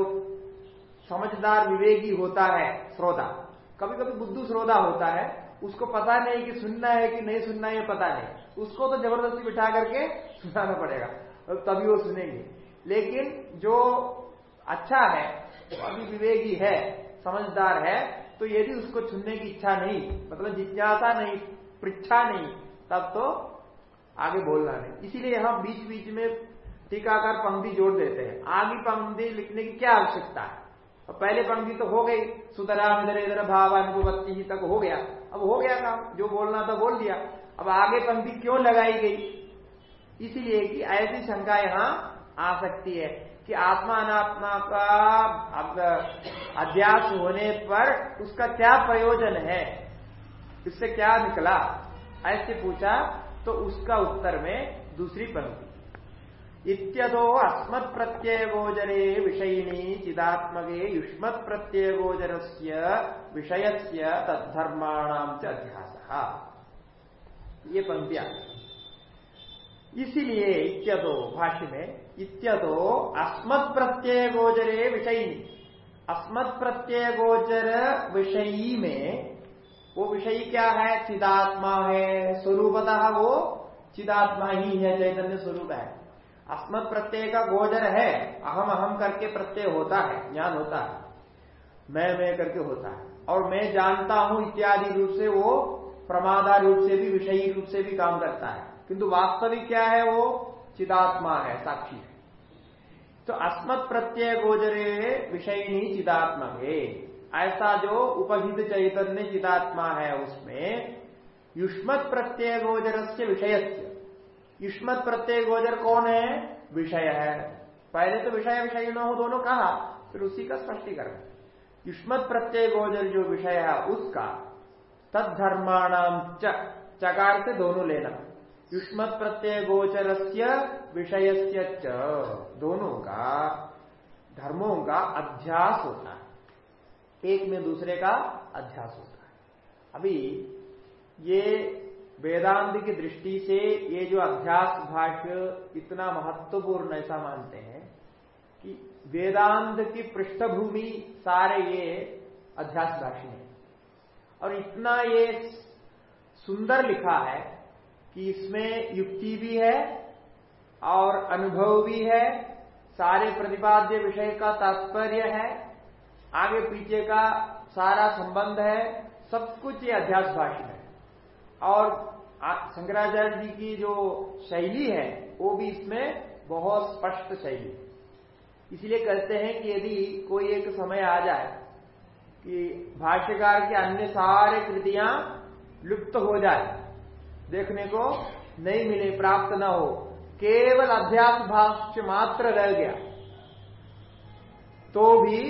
समझदार, विवेकी होता है, श्रोता कभी कभी बुद्धू श्रोता होता है, उसको पता नहीं कि सुनना है कि नहीं सुनना है पता नहीं। उसको तो ज़बरदस्ती बिठा करके सुनाना पड़ेगा, तभी वो सुनेंगे। लेकिन जो अच्छा है अभी विवेकी है, समझदार है तो यदि उसको चुनने की इच्छा नहीं मतलब जिज्ञासा नहीं, पृच्छा नहीं, तब तो आगे बोलना नहीं। इसीलिए हम बीच बीच में टीकाकार पंक्ति जोड़ देते हैं। आगे पंक्ति लिखने की क्या आवश्यकता है? और पहले पंक्ति तो हो गई, सुतराम इधर इधर भावानुभवती ही तक हो गया। अब हो गया काम, जो बोलना था बोल दिया। अब आगे पंक्ति क्यों लगाई गई? इसीलिए कि ऐसी शंका यहाँ आ सकती है। कि आत्मा अनात्मा का अध्यास होने पर उसका क्या प्रयोजन है? इससे क्या निकला? ऐसे पूछा तो उसका उत्तर में दूसरी पंक्ति। इत्यदो अस्मत् प्रत्यय गोचरे विषयिणी चिदात्मगे युष्मत् प्रत्यय से विषय से तद्धर्माणाम च अध्यास। ये पंक्तियाँ। इसीलिए इत्यदो भाष्य में इत्यदो अस्मत् प्रत्यय गोचरे विषयी अस्मत् प्रत्यय गोचर विषयी में वो विषयी क्या है? चिदात्मा है, स्वरूपतः वो चिदात्मा ही है, चैतन्य स्वरूप है। अस्मत् प्रत्यय का गोचर है, अहम अहम करके प्रत्यय होता है, ज्ञान होता है। मैं मैं करके होता है। और मैं जानता हूँ इत्यादि रूप से वो प्रमादा रूप से भी, विषयी रूप से भी काम करता है। किंतु वास्तविक क्या है वो? चिदात्मा है, साक्षी है। तो अस्मत् प्रत्यय गोचरे विषयी चिदात्मा है। ऐसा जो उपहित चैतन्य चिदात्मा है उसमें युष्मत प्रत्यय गोचर से विषय युष्मत प्रत्यय गोचर कौन है? विषय है। पहले तो विषय विषय न हो दोनों कहा, फिर उसी का स्पष्टीकरण। युष्मत प्रत्यय गोचर जो विषय है उसका तत्धर्माणाम चकार से दोनों लेना। युष्मत प्रत्यय गोचर विषय दोनों का धर्मों का अध्यास होता है एक में दूसरे का अध्यास होता है अभी ये वेदांत की दृष्टि से ये जो अध्यास भाष्य इतना महत्वपूर्ण ऐसा मानते हैं कि वेदांत की पृष्ठभूमि सारे ये अध्यास भाष्य है। और इतना ये सुंदर लिखा है कि इसमें युक्ति भी है और अनुभव भी है, सारे प्रतिपाद्य विषय का तात्पर्य है, आगे पीछे का सारा संबंध है, सब कुछ ये अध्यास भाषण है। और शंकराचार्य जी की जो शैली है, वो भी इसमें बहुत स्पष्ट शैली इसलिए कहते हैं कि यदि कोई एक समय आ जाए कि भाष्यकार के अन्य सारे कृतियाँ लुप्त हो जाए देखने को नहीं मिले, प्राप्त न हो। केवल अध्यास भाष्य मात्र रह गया। तो भी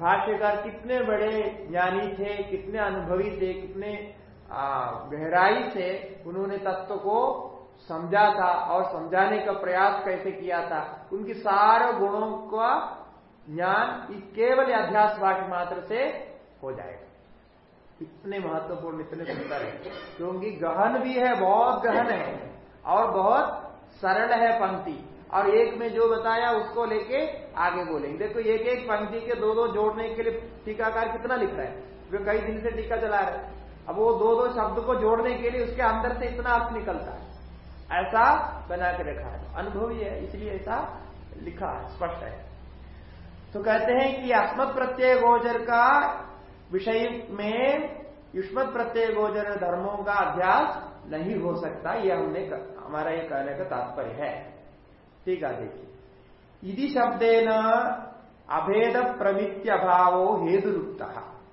भाष्यकार कितने बड़े ज्ञानी थे, कितने अनुभवी थे, कितने गहराई से उन्होंने तत्व को समझा था और समझाने का प्रयास कैसे किया था। उनकी सारे गुणों का ज्ञान केवल अध्यास भाष्य मात्र से हो जाएगा। इतने महत्वपूर्ण, इतने सुंदर है। क्योंकि गहन भी है, बहुत गहन है, और बहुत सरल है पंक्ति। और एक में जो बताया, उसको लेके आगे बोलेंगे। देखो एक एक पंक्ति के दो दो जोड़ने के लिए टीकाकार कितना लिख रहा है? वे कई दिन से टीका चला रहे अब वो दो दो शब्द को जोड़ने के लिए उसके अंदर से इतना अर्थ निकलता है। ऐसा बना के रखा है। अनुभवी है, इसलिए ऐसा लिखा है, स्पष्ट है। तो कहते हैं कि अस्मत् प्रत्यय गोचर का विषय में युष्मत प्रत्यय गोचर धर्मों का अभ्यास नहीं हो सकता यह हमने हमारा ये कहने का तात्पर्य है। ठीक है, देखिए। यदि न अभेद प्रमित्य अभावो हेतु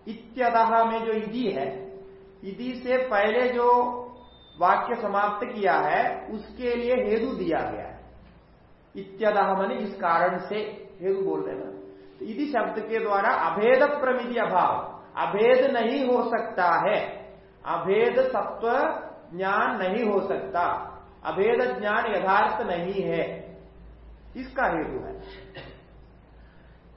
इत्यतः में जो इधि है इधि से पहले जो वाक्य समाप्त किया है, उसके लिए हेतु दिया गया है। इत्यतः मैंने इस कारण से हेतु बोल रहे ना तो यदि शब्द के द्वारा अभेद प्रमिति अभाव अभेद नहीं हो सकता है। अभेद सत्व ज्ञान नहीं हो सकता। अभेद ज्ञान यथार्थ नहीं है। इसका हेतु है।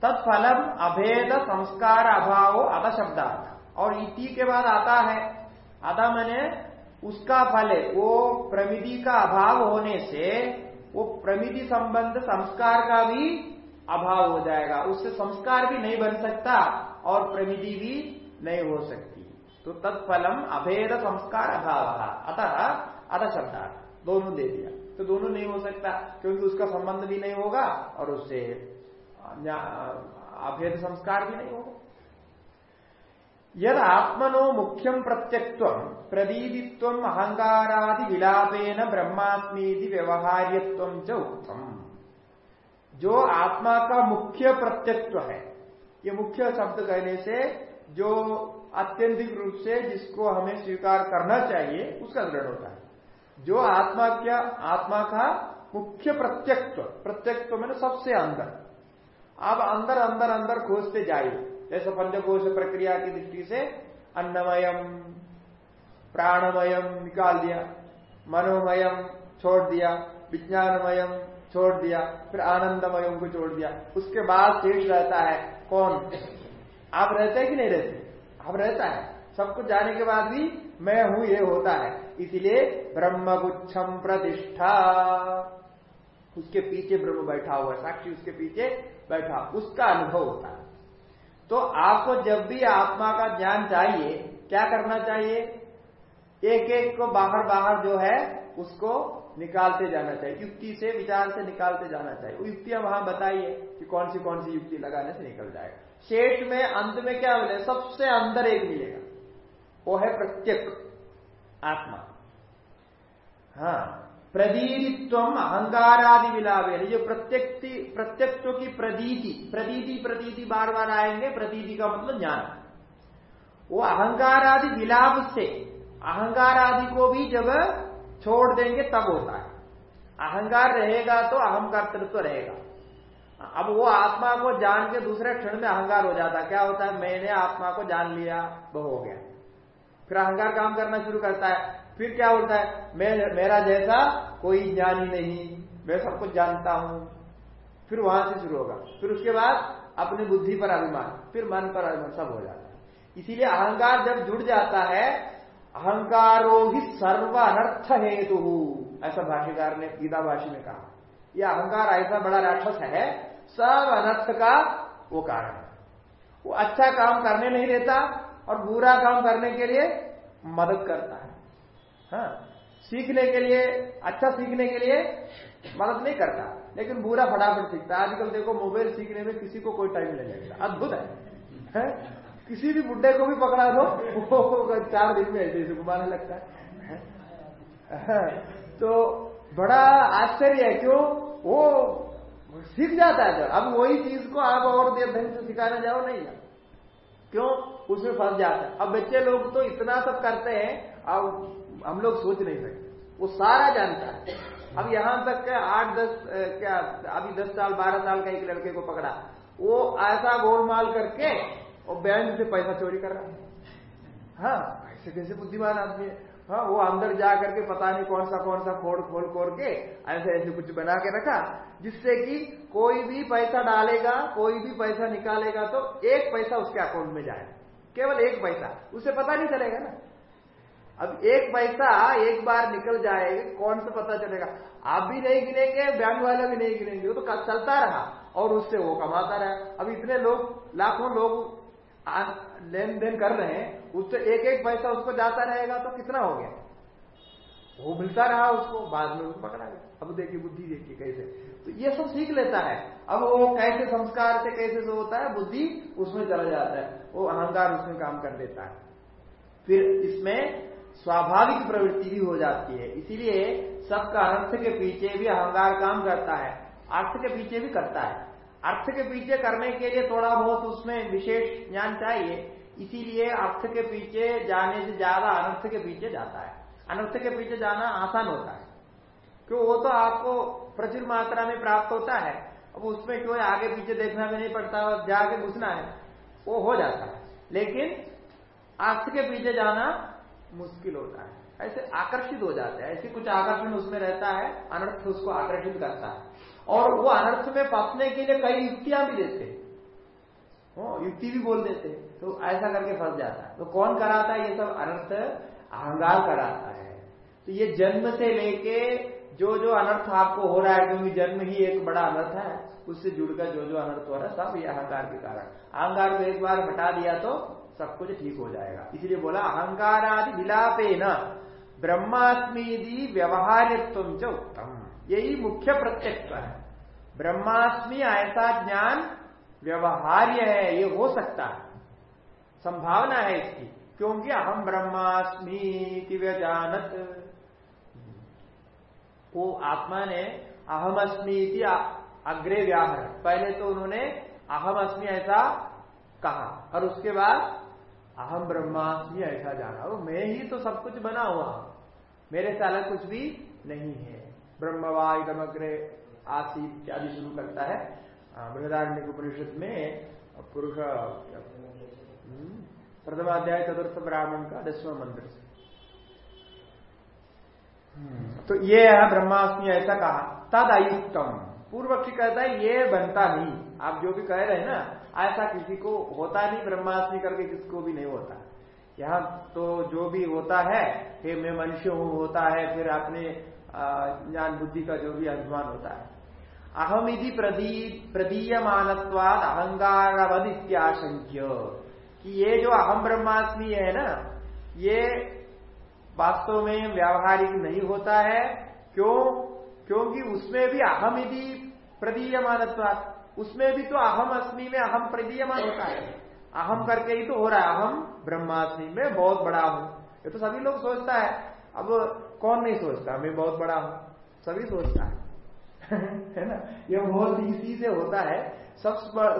तत्फलम अभेद संस्कार अभाव अध शब्दार्थ। और इति के बाद आता है। अदा मैंने उसका फल है। वो प्रमिति का अभाव होने से, वो प्रमिति संबंध संस्कार का भी अभाव हो जाएगा। उससे संस्कार भी नहीं बन सकता और प्रविधि भी नहीं हो सकती। तो तत्फलम अभेद संस्कार अभाव। अतः अतः शब्दार्थ। दोनों दे दिया। तो दोनों नहीं हो सकता, क्योंकि उसका संबंध भी नहीं होगा और उससे अभेद संस्कार भी नहीं होगा। यद आत्मनो मुख्यम प्रत्यक्व प्रदीदित्व अहंकारादि विलापेन ब्रह्मात्मी व्यवहार्यत्व च उत्तम जो आत्मा का मुख्य प्रत्यक्व है। ये मुख्य शब्द कहने से, जो अत्यंतिक रूप से जिसको हमें स्वीकार करना चाहिए, उसका दृढ़ होता है। जो आत्मा क्या, आत्मा का मुख्य प्रत्यक्व प्रत्यक्व मैंने सबसे अंदर। आप अंदर अंदर अंदर खोजते जाइए। जैसे पंचकोश प्रक्रिया की दृष्टि से, अन्नमयम, प्राणमयम निकाल दिया, मनोमयम छोड़ दिया, विज्ञानमयम छोड़ दिया, फिर आनंदमय को छोड़ दिया। उसके बाद शेष रहता है कौन? आप रहते हैं कि नहीं रहते? आप रहता है। सब कुछ जाने के बाद भी मैं हूँ, ये होता है। इसलिए ब्रह्मगुच्छम प्रतिष्ठा। उसके पीछे ब्रह्म बैठा हुआ साक्षी उसके पीछे बैठा उसका अनुभव होता है। तो आपको जब भी आत्मा का ज्ञान चाहिए, क्या करना चाहिए? एक एक को बाहर बाहर जो है, उसको निकालते जाना चाहिए, युक्ति से विचार से निकालते जाना चाहिए। युक्तियाँ वहाँ बताइए कि कौन सी कौन सी युक्ति लगाने से निकल जाएगा। शेष में, अंत में क्या मिले सबसे अंदर एक मिलेगा। वो है प्रत्यक आत्मा। हाँ प्रदीदित्व अहंकारादि विलापे। जो प्रत्यक्ति प्रत्यक्तों की प्रदीति प्रदीति प्रतीति बार बार आएँगे प्रतीति का मतलब ज्ञान। वो अहंकार आदि विलाप से अहंकार आदि को भी जब छोड़ देंगे, तब होता है। अहंकार रहेगा तो अहम कर्तृत्व रहेगा। अब वो आत्मा को जान के दूसरे क्षण में अहंकार हो जाता क्या होता है? मैंने आत्मा को जान लिया, वो हो गया। फिर अहंकार काम करना शुरू करता है। फिर क्या होता है? मैं, मेरा जैसा कोई ज्ञानी नहीं, मैं सब कुछ जानता हूँ। फिर वहाँ से शुरू होगा। फिर उसके बाद अपनी बुद्धि पर अभिमान, फिर मन पर अभिमान, सब हो जाता है। इसीलिए अहंकार जब जुड़ जाता है अहंकारो ही सर्व अनर्थ हेतु ऐसा भाष्यकार ने गीता भाषी में कहा। यह अहंकार ऐसा बड़ा राक्षस है सब अनर्थ का वो कारण है। वो अच्छा काम करने नहीं देता और बुरा काम करने के लिए मदद करता है। हाँ सीखने के लिए अच्छा सीखने के लिए मदद नहीं करता लेकिन बुरा फटाफट सीखता है। आजकल देखो मोबाइल सीखने में किसी को कोई टाइम नहीं लगता। अद्भुत है, है? किसी भी बुढ़े को भी पकड़ा दो चार दिन में ऐसे ऐसे घुमाने लगता है? तो बड़ा आश्चर्य है, क्यों? वो सीख जाता है अब वही चीज़ को आप और देर ढंग से सिखाने जाओ नहीं जाओ क्यों? उसमें फंस जाता है। अब बच्चे लोग तो इतना सब करते हैं, अब हम लोग सोच नहीं सकते। वो सारा जानता है। अब यहाँ तक आठ, दस क्या, अभी दस साल, बारह साल का एक लड़के को पकड़ा। वो ऐसा गोलमाल करके और बैंक से पैसा चोरी कर। रहा है हाँ ऐसे कैसे बुद्धिमान आदमी है? हाँ वो अंदर जा करके पता नहीं कौन सा कौन सा खोड़ खोल खोल के ऐसे ऐसे कुछ बना के रखा, जिससे कि कोई भी पैसा डालेगा, कोई भी पैसा निकालेगा तो एक पैसा उसके अकाउंट में जाएगा। केवल एक पैसा, उसे पता नहीं चलेगा ना। अब एक पैसा एक बार निकल जाएगा कौन सा पता चलेगा? आप भी नहीं गिनेंगे, बैंक वाले भी नहीं गिनेंगे, वो तो चलता रहा और उससे वो कमाता रहा। अब इतने लोग, लाखों लोग लेन देन कर रहे हैं, उससे एक एक पैसा उसको जाता रहेगा तो कितना हो गया? वो मिलता रहा उसको, बाद में उसको पकड़ा गया। अब देखिए, बुद्धि देखिए कैसे। तो ये सब सीख लेता है। अब वो कैसे संस्कार से, कैसे से होता है, बुद्धि उसमें चला जाता है। वो अहंकार उसमें काम कर देता है। फिर इसमें स्वाभाविक प्रवृत्ति भी हो जाती है। इसीलिए सबका अर्थ के पीछे भी अहंकार काम करता है। अर्थ के पीछे भी करता है। अर्थ के पीछे करने के लिए थोड़ा बहुत उसमें विशेष ज्ञान चाहिए। इसीलिए अर्थ के पीछे जाने से ज़्यादा अनर्थ के पीछे जाता है। अनर्थ के पीछे जाना आसान होता है। क्यों? वो तो आपको प्रचुर मात्रा में प्राप्त होता है। अब उसमें क्यों आगे पीछे देखना भी नहीं पड़ता और जाके घुसना है। वो हो जाता है। लेकिन अर्थ के पीछे जाना मुश्किल होता है। ऐसे आकर्षित हो जाते हैं। ऐसे कुछ आकर्षण उसमें रहता है, अनर्थ उसको आकर्षित करता है। और वो अनर्थ में फंसने के लिए कई युक्तियाँ भी देते हैं। युक्ति भी बोल देते तो ऐसा करके फंस जाता है। तो कौन कराता है ये सब? अनर्थ अहंगार कराता है। तो ये जन्म से लेके जो जो अनर्थ आपको हो रहा है, क्योंकि जन्म ही एक बड़ा अनर्थ है, उससे जुड़कर जो जो अनर्थ हो रहा है, सब ये अहंकार के कारण। अहंकार को एक बार हटा दिया तो सब कुछ ठीक हो जाएगा। इसलिए बोला अहंकार आदि विलापे न ब्रह्मास्मी व्यवहारित्व उत्तम। यही मुख्य प्रत्यक्ष है। ब्रह्मास्मि ऐसा ज्ञान व्यवहार्य है, ये हो सकता है। संभावना है इसकी, क्योंकि अहम ब्रह्मास्मी ब्रह्मास्मि व्यजानत। वो आत्मा ने अहम अस्मी अग्रे व्याहर पहले तो उन्होंने अहम अस्मि ऐसा कहा, और उसके बाद अहम ब्रह्मास्मि ऐसा जाना। वो मैं ही तो सब कुछ बना हुआ मेरे से अलग कुछ भी नहीं है। ब्रह्मवायुदमग्रे आसी इत्यादि शुरू करता है। बृहदारण्य उपनिषद में पुरुष हम्म, प्रथमाध्याय चतुर्थ ब्राह्मण का दसवा मंत्र से। हम्म, तो ये है ब्रह्मास्मि ऐसा कहा तद अयुक्तम पूर्व पक्षी कहता है ये बनता नहीं। आप जो भी कह रहे हैं ना ऐसा किसी को होता नहीं ब्रह्मास्मि करके किसको भी नहीं होता। यहाँ तो जो भी होता है कि मैं मनुष्य हूँ होता है फिर अपने ज्ञान बुद्धि का जो भी अभिमान होता है। अहमिधि प्रदीय मानवाद अहंगारवद इत्याशंक्य कि ये जो अहम ब्रह्मास्मि है ना, ये वास्तव में व्यावहारिक नहीं होता है, क्यों? क्योंकि उसमें भी अहम यदि प्रदीय मानवाद उसमें भी तो अहम अस्मि में अहम प्रदीयमान होता है। अहम करके ही तो हो रहा है, अहम ब्रह्मास्मि में बहुत बड़ा हूँ। ये तो सभी लोग सोचता है। अब कौन नहीं सोचता? मैं बहुत बड़ा हूँ। सभी सोचता है। है ना? ये बहुत इसी से होता है। सब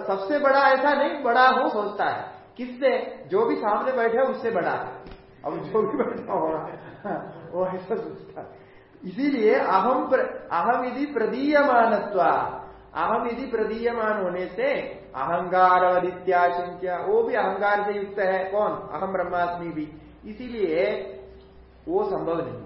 सबसे बड़ा ऐसा नहीं, बड़ा हो सोचता है। किससे? जो भी सामने बैठे उससे बड़ा है। अब जो भी बैठा होगा (laughs) वो ऐसा सोचता है। इसीलिए अहम अहम यदि प्रदीयमान अहम यदि प्रदीयमान होने से अहंकार अदित्याशंक्या वो भी अहंकार से युक्त है। कौन? अहम ब्रह्मास्मि भी। इसीलिए वो संभव नहीं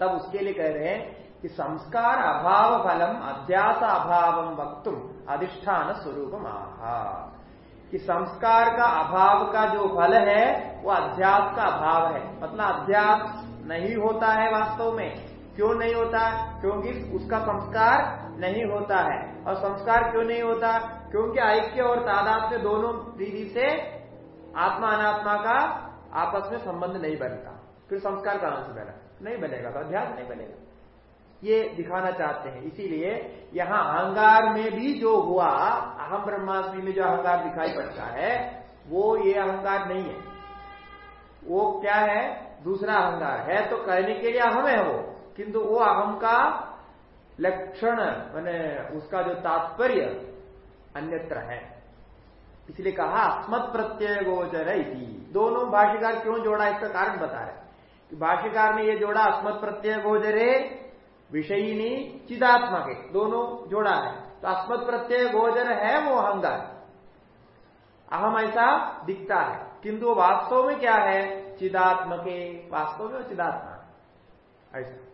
तब उसके लिए कह रहे हैं कि संस्कार अभाव फलम, अध्यास अभाव वक्तुम अधिष्ठान स्वरूप आहा। कि संस्कार का अभाव का जो फल है, वो अध्यास का अभाव है। मतलब अध्यास नहीं होता है वास्तव में। क्यों नहीं होता? क्योंकि उसका संस्कार नहीं होता है। और संस्कार क्यों नहीं होता? क्योंकि ऐक्य और से दोनों विधि से आत्मा अनात्मा का आपस में संबंध नहीं बनता। फिर संस्कार कहाँ से बना नहीं बनेगा, अध्यास नहीं बनेगा। ये दिखाना चाहते हैं। इसीलिए यहाँ अहंगार में भी जो हुआ, अहम ब्रह्मास्मि में जो अहंकार दिखाई पड़ता है, वो ये अहंकार नहीं है। वो क्या है? दूसरा अहंकार है तो कहने के लिए अहम है वो। किंतु वो अहम का लक्षण, मैंने उसका जो तात्पर्य अन्यत्र है। इसलिए कहा, अस्मत् प्रत्यय गोचर इसी दोनों भाष्यकार क्यों जोड़ा? इसका कारण बता रहे भाष्यकार ने ये जोड़ा, अस्मत् प्रत्यय गोचरे विषयिनी चिदात्मा के दोनों जोड़ा है। तो अस्मत् प्रत्यय गोचर है, वो अहंगार अहम ऐसा दिखता है। किंतु वास्तव में क्या है? चिदात्म के वास्तव में चिदात्मा ऐसा।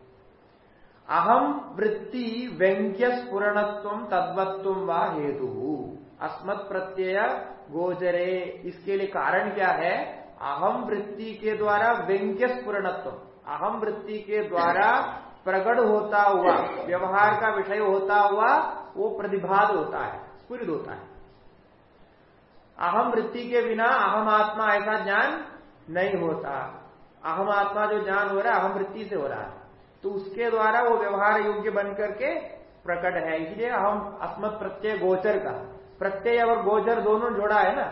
अहम वृत्ति व्यंग्य स्फुरणत्व तद्वत्व व हेतु। अस्मत् प्रत्यय गोचरे। इसके लिए कारण क्या है? अहम वृत्ति के द्वारा व्यंग्य स्फुरणत्व। अहम वृत्ति के द्वारा प्रगढ़ होता हुआ, व्यवहार का विषय होता हुआ, वो प्रतिभाद होता है, स्फुरित होता है। अहम वृत्ति के बिना अहम आत्मा ऐसा ज्ञान नहीं होता। अहम आत्मा जो ज्ञान हो रहा है, अहम वृत्ति से हो रहा है। तो उसके द्वारा वो व्यवहार योग्य बन करके प्रकट है। इसलिए हम अस्मत् प्रत्यय गोचर का। प्रत्यय और गोचर दोनों जोड़ा है ना?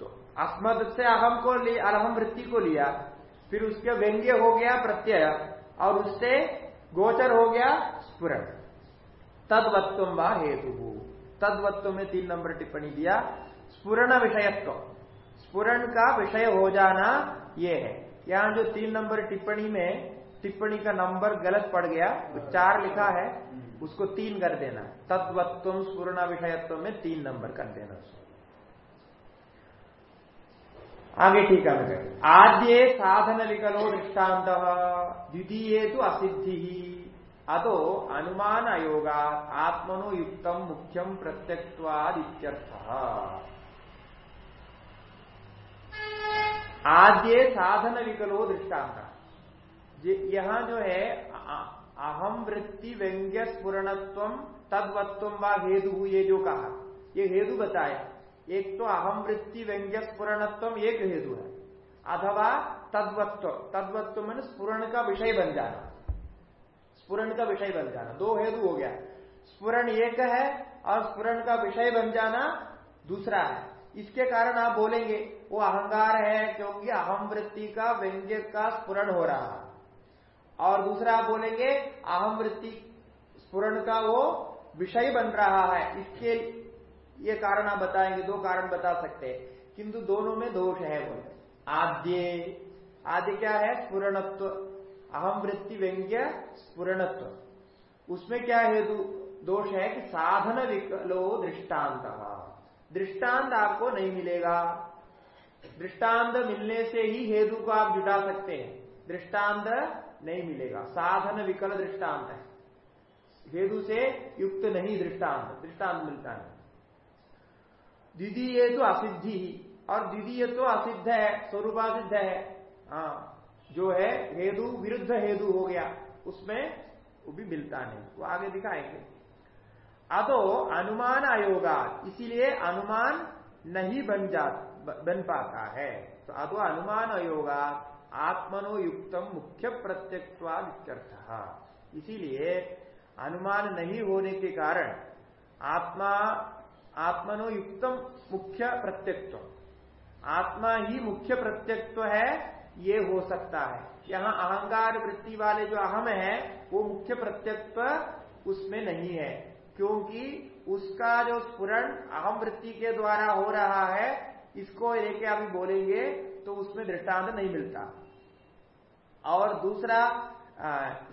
तो अस्मद से अहम को लिया, अहम वृत्ति को लिया, फिर उसके व्यंग्य हो गया प्रत्यय, और उससे गोचर हो गया स्पुरण तदवत्व व हेतु। तदवत्व में तीन नंबर टिप्पणी दिया स्पुरण विषयत्व। स्पुरण का विषय हो जाना ये है। यहाँ जो तीन नंबर टिप्पणी में, टिप्पणी का नंबर गलत पड़ गया तो चार लिखा है, उसको तीन कर देना। तत्वत्व स्पूर्ण विषयत्व में तीन नंबर कर देना उसको। आगे ठीक है आद्य साधन विकलो दृष्टांत द्वितीय तो असिद्धि। अतो अनुमान अयोगा आत्मनो युक्तम मुख्यम प्रत्यक्वाद आद्य साधन विकलो दृष्टांत यहाँ जो है अहम वृत्ति व्यंग्य स्पूर्णत्व तद्वत्व व हेतु, ये जो कहा, ये हेतु बताया। एक तो अहम वृत्ति व्यंग्य स्पूर्णत्व एक हेतु है। अथवा तद्वत्व। तद्वत्व मैंने स्पूर्ण का विषय बन जाना। स्पूर्ण का विषय बन जाना। दो हेतु हो गया। स्पूर्ण एक है और स्पूर्ण का विषय बन जाना दूसरा है। इसके कारण आप बोलेंगे, वो अहंकार है क्योंकि अहम वृत्ति का व्यंग्य का स्पूर्ण हो रहा है। और दूसरा आप बोलेंगे अहम वृत्ति स्पुरण का वो विषय बन रहा है। इसके ये कारण आप बताएँगे, दो कारण बता सकते हैं। किंतु दोनों में दोष है बोले आद्य। आद्य क्या है? स्पुरणत्व अहम वृत्ति व्यंग्य स्पुरणत्व उसमें क्या हेतु? दोष है कि साधन विकलो दृष्टांत दृष्टांत आपको नहीं मिलेगा। दृष्टांत मिलने से ही हेतु को आप जुटा सकते हैं। दृष्टांत नहीं मिलेगा। साधन विकल दृष्टांत है। हेतु से युक्त नहीं दृष्टांत दृष्टांत मिलता है द्वितीय तो असिद्धि। और द्वितीय तो असिद्ध है, स्वरूपासिद्ध है। हाँ जो है हेतु, विरुद्ध हेतु हो गया। उसमें वो भी मिलता नहीं। वो आगे दिखाएँगे। अतो अनुमान आयोगा इसीलिए अनुमान नहीं बन जा बन पाता है। तो अतो अनुमान आयोगा आत्मनो युक्तम मुख्य प्रत्यक्वाद इसीलिए अनुमान नहीं होने के कारण आत्मा आत्मनो युक्तम मुख्य प्रत्यक्व आत्मा ही मुख्य प्रत्यक्व है, ये हो सकता है। यहाँ अहंकार वृत्ति वाले जो अहम है, वो मुख्य प्रत्यक्व उसमें नहीं है, क्योंकि उसका जो स्पुरण अहम वृत्ति के द्वारा हो रहा है, इसको लेके अभी बोलेंगे तो उसमें दृष्टांत नहीं मिलता। और दूसरा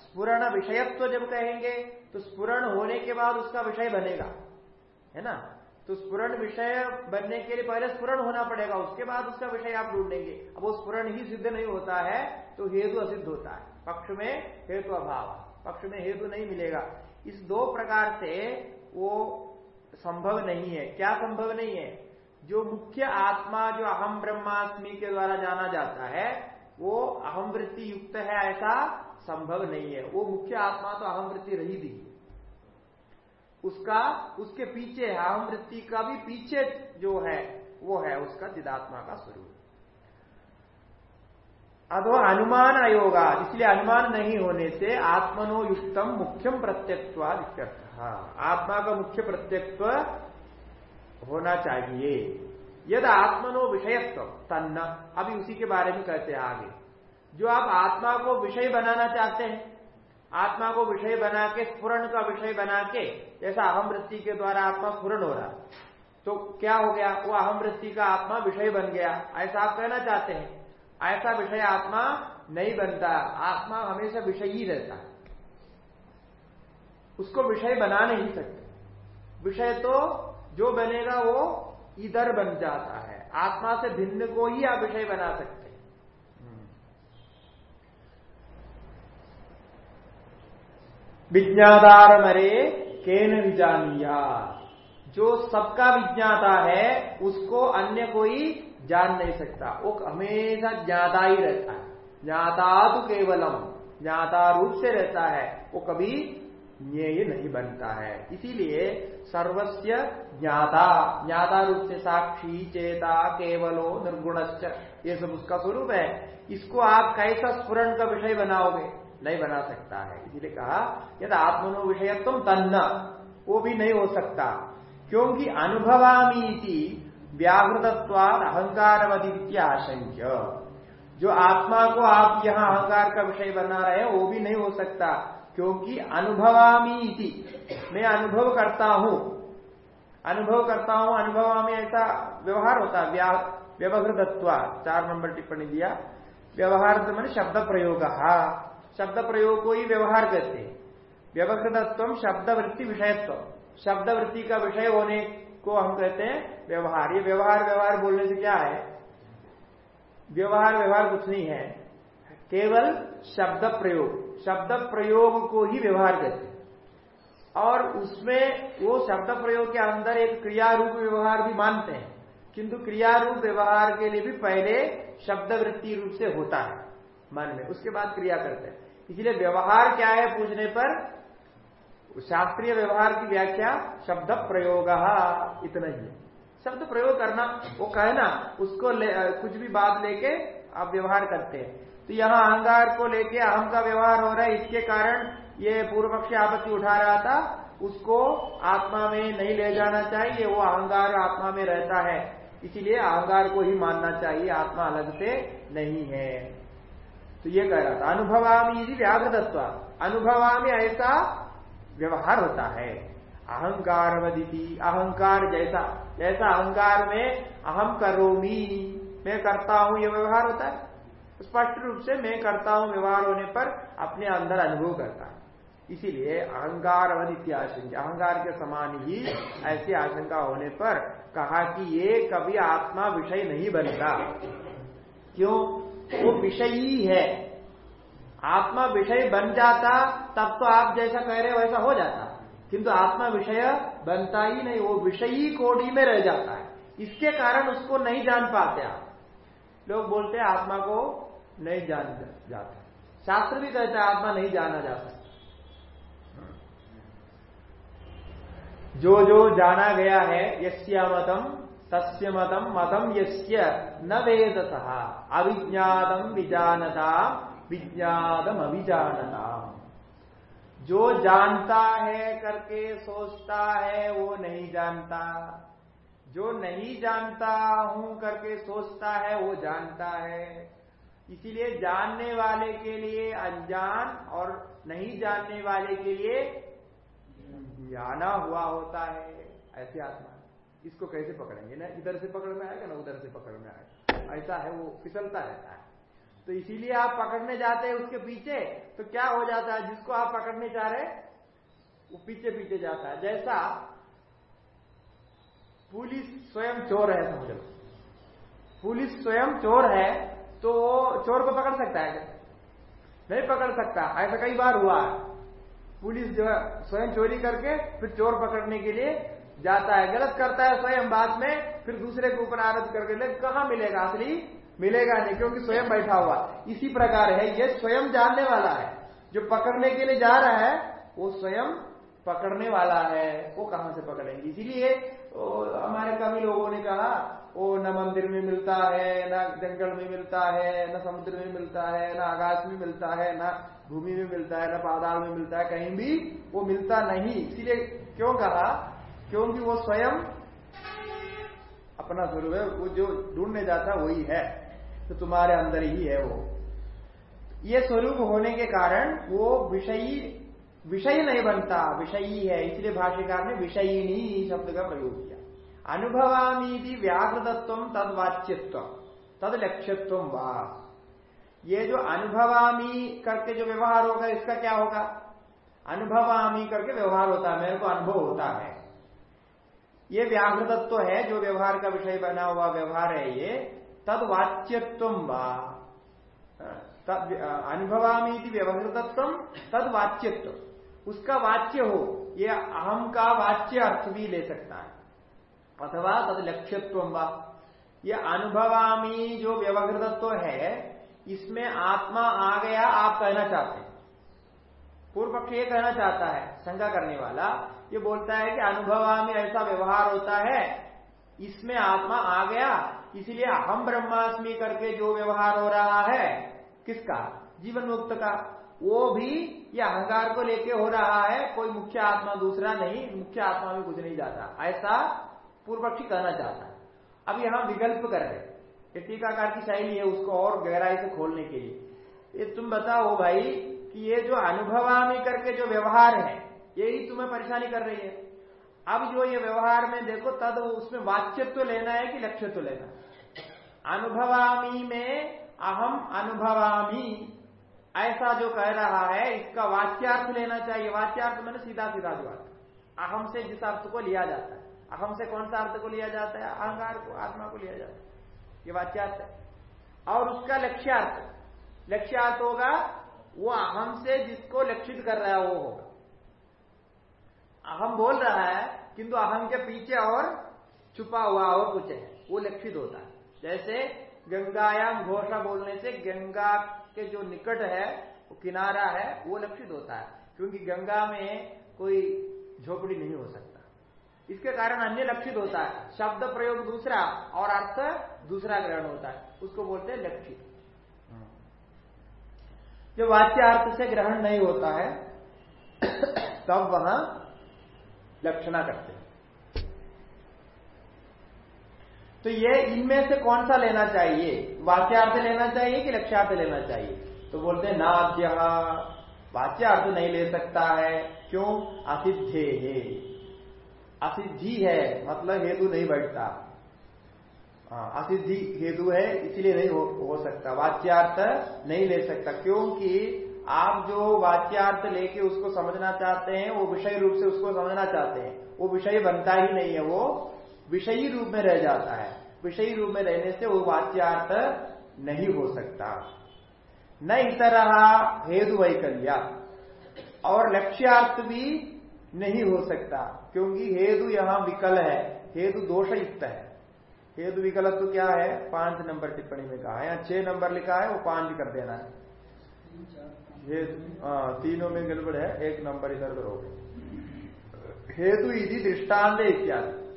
स्पुरण विषयत्व जब कहेंगे तो स्पुरण होने के बाद उसका विषय बनेगा, है ना? तो स्पुरण विषय बनने के लिए पहले स्पुरण होना पड़ेगा, उसके बाद उसका विषय आप ढूंढेंगे। अब वो स्पुरण ही सिद्ध नहीं होता है तो हेतु असिद्ध होता है। पक्ष में हेतु अभाव, पक्ष में हेतु नहीं मिलेगा। इस दो प्रकार से वो संभव नहीं है। क्या संभव नहीं है? जो मुख्य आत्मा, जो अहम ब्रह्मास्मि के द्वारा जाना जाता है, वो अहम वृत्ति युक्त है, ऐसा संभव नहीं है। वो मुख्य आत्मा तो अहम वृत्ति रही थी। उसका, उसके पीछे है अहम वृत्ति का भी पीछे जो है, वो है उसका चिदात्मा का स्वरूप। अथो अनुमान अयोगा इसलिए अनुमान नहीं होने से आत्मनो युक्तम मुख्यम प्रत्यक्वाद आत्मा का मुख्य प्रत्यक्व होना चाहिए। यद आत्मनो विषयत्व, तन्न। अभी उसी के बारे में कहते हैं आगे। जो आप आत्मा को विषय बनाना चाहते हैं आत्मा को विषय बना के स्फुरण का विषय बना के, जैसा अहम वृत्ति के द्वारा आत्मा स्फुरण हो रहा तो क्या हो गया? वो अहम वृत्ति का आत्मा विषय बन गया। ऐसा आप कहना चाहते हैं। ऐसा विषय आत्मा नहीं बनता। आत्मा हमेशा विषय ही रहता उसको विषय बना नहीं सकते। विषय तो जो बनेगा वो इधर बन जाता है। आत्मा से भिन्न को ही आप विषय बना सकते विज्ञातार मरे केन विजानिया। जो सबका विज्ञाता है, उसको अन्य कोई जान नहीं सकता। वो हमेशा ज्ञाता ही रहता है। ज्ञाता तो केवलम, ज्ञाता रूप से रहता है। वो कभी ज्ञेय नहीं बनता है। इसीलिए सर्वस्य ज्ञाता ज्ञाता रूप से साक्षी, चेता, केवलो, निर्गुणश्च, ये सब उसका स्वरूप है। इसको आप कैसा स्फुरन का विषय बनाओगे? नहीं बना सकता है। इसीलिए कहा, यदि आत्मनो विषय तुम तन्न, वो भी नहीं हो सकता। क्योंकि अनुभवामी व्याहृतत्वाद अहंकारवदी आशंक्य जो आत्मा को आप यहाँ अहंकार का विषय बना रहे हैं, वो भी नहीं हो सकता। क्योंकि अनुभवामी इति मैं अनुभव करता हूँ। अनुभव करता हूँ अनुभवामी ऐसा व्यवहार होता है व्यवहृतत्व चार नंबर टिप्पणी दिया। व्यवहार मैंने शब्द प्रयोग। शब्द प्रयोग को ही व्यवहार कहते हैं व्यवहृतत्व शब्द वृत्ति विषयत्व शब्द वृत्ति का विषय होने को हम कहते हैं व्यवहार। ये व्यवहार व्यवहार बोलने से क्या है? व्यवहार व्यवहार कुछ नहीं है। केवल शब्द प्रयोग शब्द प्रयोग को ही व्यवहार कहते हैं। और उसमें वो शब्द प्रयोग के अंदर एक क्रिया रूप व्यवहार भी मानते हैं। किंतु क्रिया रूप व्यवहार के लिए भी पहले शब्द वृत्ति रूप से होता है। मन में। उसके बाद क्रिया करते हैं। इसलिए व्यवहार क्या है पूछने पर? शास्त्रीय व्यवहार की व्याख्या शब्द प्रयोग इतना ही है। शब्द प्रयोग करना वो कहना उसको ले, कुछ भी बात लेके आप व्यवहार करते हैं। तो यहाँ अहंकार को लेके अहम का व्यवहार हो रहा है इसके कारण ये पूर्व पक्षी आपत्ति उठा रहा था उसको आत्मा में नहीं ले जाना चाहिए वो अहंकार आत्मा में रहता है। इसीलिए अहंकार को ही मानना चाहिए आत्मा अलग से नहीं है। तो ये कह रहा था, अनुभवामी यदि व्याघ्रतत्व। अनुभवामी ऐसा व्यवहार होता है। अहंकार वदिति अहंकार जैसा जैसा अहंकार में अहम करोमी, मैं करता हूँ यह व्यवहार होता है। स्पष्ट रूप से मैं करता हूँ, व्यवहार होने पर अपने अंदर अनुभव करता है। इसीलिए अहंकार अवधित्य आशंका, अहंकार के समान ही ऐसी आशंका होने पर कहा कि ये कभी आत्मा विषय नहीं बनता। क्यों? वो विषय ही है। आत्मा विषय बन जाता, तब तो आप जैसा कह रहे वैसा हो जाता। किंतु आत्मा विषय बनता ही नहीं, वो विषयी कोडी में रह जाता है। इसके कारण उसको नहीं जान पाते आप। लोग बोलते हैं, आत्मा को नहीं जान जाता। शास्त्र भी कहता है, आत्मा नहीं जाना जाता। जो जो जाना गया है यस्या मतम तस्य मतम मतम यस्य न वेद सहा अविज्ञातम विजानता विज्ञातम अभिजानता जो जानता है करके सोचता है, वो नहीं जानता। जो नहीं जानता हूँ करके सोचता है, वो जानता है। इसीलिए जानने वाले के लिए अनजान और नहीं जानने वाले के लिए जाना हुआ होता है, ऐसे आत्मा। इसको कैसे पकड़ेंगे? ना, इधर से पकड़ में आएगा ना, उधर से पकड़ में आएगा। ऐसा है, वो फिसलता रहता है। तो इसीलिए आप पकड़ने जाते हैं उसके पीछे तो क्या हो जाता है, जिसको आप पकड़ने चाह रहे वो पीछे पीछे जाता है। जैसा पुलिस स्वयं चोर है, समझ। लो पुलिस स्वयं चोर है तो चोर को पकड़ सकता है नहीं पकड़ सकता। ऐसा कई बार हुआ है। पुलिस जो है, स्वयं चोरी करके, फिर चोर पकड़ने के लिए जाता है, गलत करता है स्वयं बाद में, फिर दूसरे के ऊपर आरोप करके ले, कहा मिलेगा असली? मिलेगा नहीं, क्योंकि स्वयं बैठा हुआ इसी प्रकार है, ये स्वयं जानने वाला है। जो पकड़ने के लिए जा रहा है, वो स्वयं पकड़ने वाला है। वो कहाँ से पकड़ेंगे? इसीलिए हमारे कभी लोगों ने कहा वो न मंदिर में मिलता है, न जंगल में मिलता है, न समुद्र में मिलता है, न आकाश में मिलता है, न भूमि में मिलता है, न पादाल में मिलता है, कहीं भी वो मिलता नहीं। इसीलिए क्यों कहा? क्योंकि वो स्वयं अपना स्वरूप है, वो जो ढूँढने जाता वही है। तो तुम्हारे अंदर ही है वो। ये स्वरूप होने के कारण वो विषयी, विषय नहीं बनता, विषयी है। इसलिए भाष्यकार ने विषयिनी शब्द का प्रयोग किया। अनुभवामी व्याकृतत्व तद वाच्यत्व तद लक्ष्यत्व वा। ये जो अनुभवामी करके जो व्यवहार होगा, इसका क्या होगा? अनुभवामी करके व्यवहार होता है, मेरे को अनुभव होता है। ये व्याघ्रतत्व है, जो व्यवहार का विषय बना हुआ व्यवहार है ये, तद वाच्यत्व अनुभवामी व्यवहारतत्व तद वाच्यत्व। उसका वाच्य हो, ये अहम का वाच्य अर्थ भी ले सकता है। अथवा तद लक्ष्यत्व ये अनुभवामी जो व्यवहारतत्व है, इसमें आत्मा आ गया, आप कहना चाहते हैं। पूर्व पक्ष ये कहना चाहता है, शंका करने वाला ये बोलता है कि अनुभवा में ऐसा व्यवहार होता है। इसमें आत्मा आ गया, इसलिए हम ब्रह्मास्मि करके जो व्यवहार हो रहा है, किसका? जीवन मुक्त का। वो भी ये अहंकार को लेके हो रहा है, कोई मुख्य आत्मा दूसरा नहीं, मुख्य आत्मा में कुछ नहीं जाता। ऐसा पूर्व पक्षी कहना चाहता है। अब यहाँ विकल्प कर रहे टीकाकार की शैली है उसको और गहराई से खोलने के लिए। ये तुम बताओ भाई कि ये जो अनुभवामी करके जो व्यवहार है यही तुम्हें परेशानी कर रही है। अब जो ये व्यवहार में देखो, तद उसमें वाच्यत्व लेना है कि लक्ष्यत्व लेना अनुभवामी में अहम अनुभवामी, ऐसा जो कह रहा है, इसका वाच्यार्थ लेना चाहिए। वाच्यार्थ मैंने सीधा सीधा जो अर्थ। अहम से जिस अर्थ को लिया जाता है। अहम से कौन सा अर्थ को लिया जाता है? अहंकार को, आत्मा को लिया जाता है। ये वाच्यार्थ है। और उसका लक्ष्यार्थ लक्ष्यार्थ होगा, वो अहम से जिसको लक्षित कर रहा है, वो होगा। अहम बोल रहा है, किंतु अहम के पीछे और छुपा हुआ और कुछ है, वो लक्षित होता है। जैसे गंगायाम घोषणा बोलने से गंगा के जो निकट है, वो किनारा है, वो लक्षित होता है, क्योंकि गंगा में कोई झोपड़ी नहीं हो सकता। इसके कारण अन्य लक्षित होता है, शब्द प्रयोग दूसरा और अर्थ दूसरा ग्रहण होता है, उसको बोलते हैं लक्षित जो वाच्यार्थ से ग्रहण नहीं होता है, तब वहाँ लक्षणा करते हैं। तो ये इनमें से कौन सा लेना चाहिए? वाच्यार्थ लेना चाहिए कि लक्ष्यार्थ लेना चाहिए? तो बोलते हैं नाद्य। वाच्यार्थ नहीं ले सकता है। क्यों? असिद्धे है। असिद्धि है मतलब हेतु नहीं बैठता हाँ, असिद्धि हेतु है इसलिए नहीं हो, हो सकता। वाच्यार्थ नहीं ले सकता। क्योंकि आप जो वाच्यार्थ लेके उसको समझना चाहते हैं, वो विषय रूप से उसको समझना चाहते हैं। वो विषय बनता ही नहीं है, वो विषयी रूप में रह जाता है। विषयी रूप में रहने से वो वाच्यार्थ नहीं हो सकता। न इतर हेतु वैकल्य। और लक्ष्यार्थ भी नहीं हो सकता, क्योंकि हेतु यहाँ विकल है, हेतु दोष युक्त है। हेतु विकल्प तो क्या है? पाँच नंबर टिप्पणी में कहा है छह नंबर लिखा है, वो पाँच कर देना है। हाँ तीनों में गड़बड़ है, एक नंबर इधर उधर हो गए हेतु यदि दृष्टांत इत्यादि।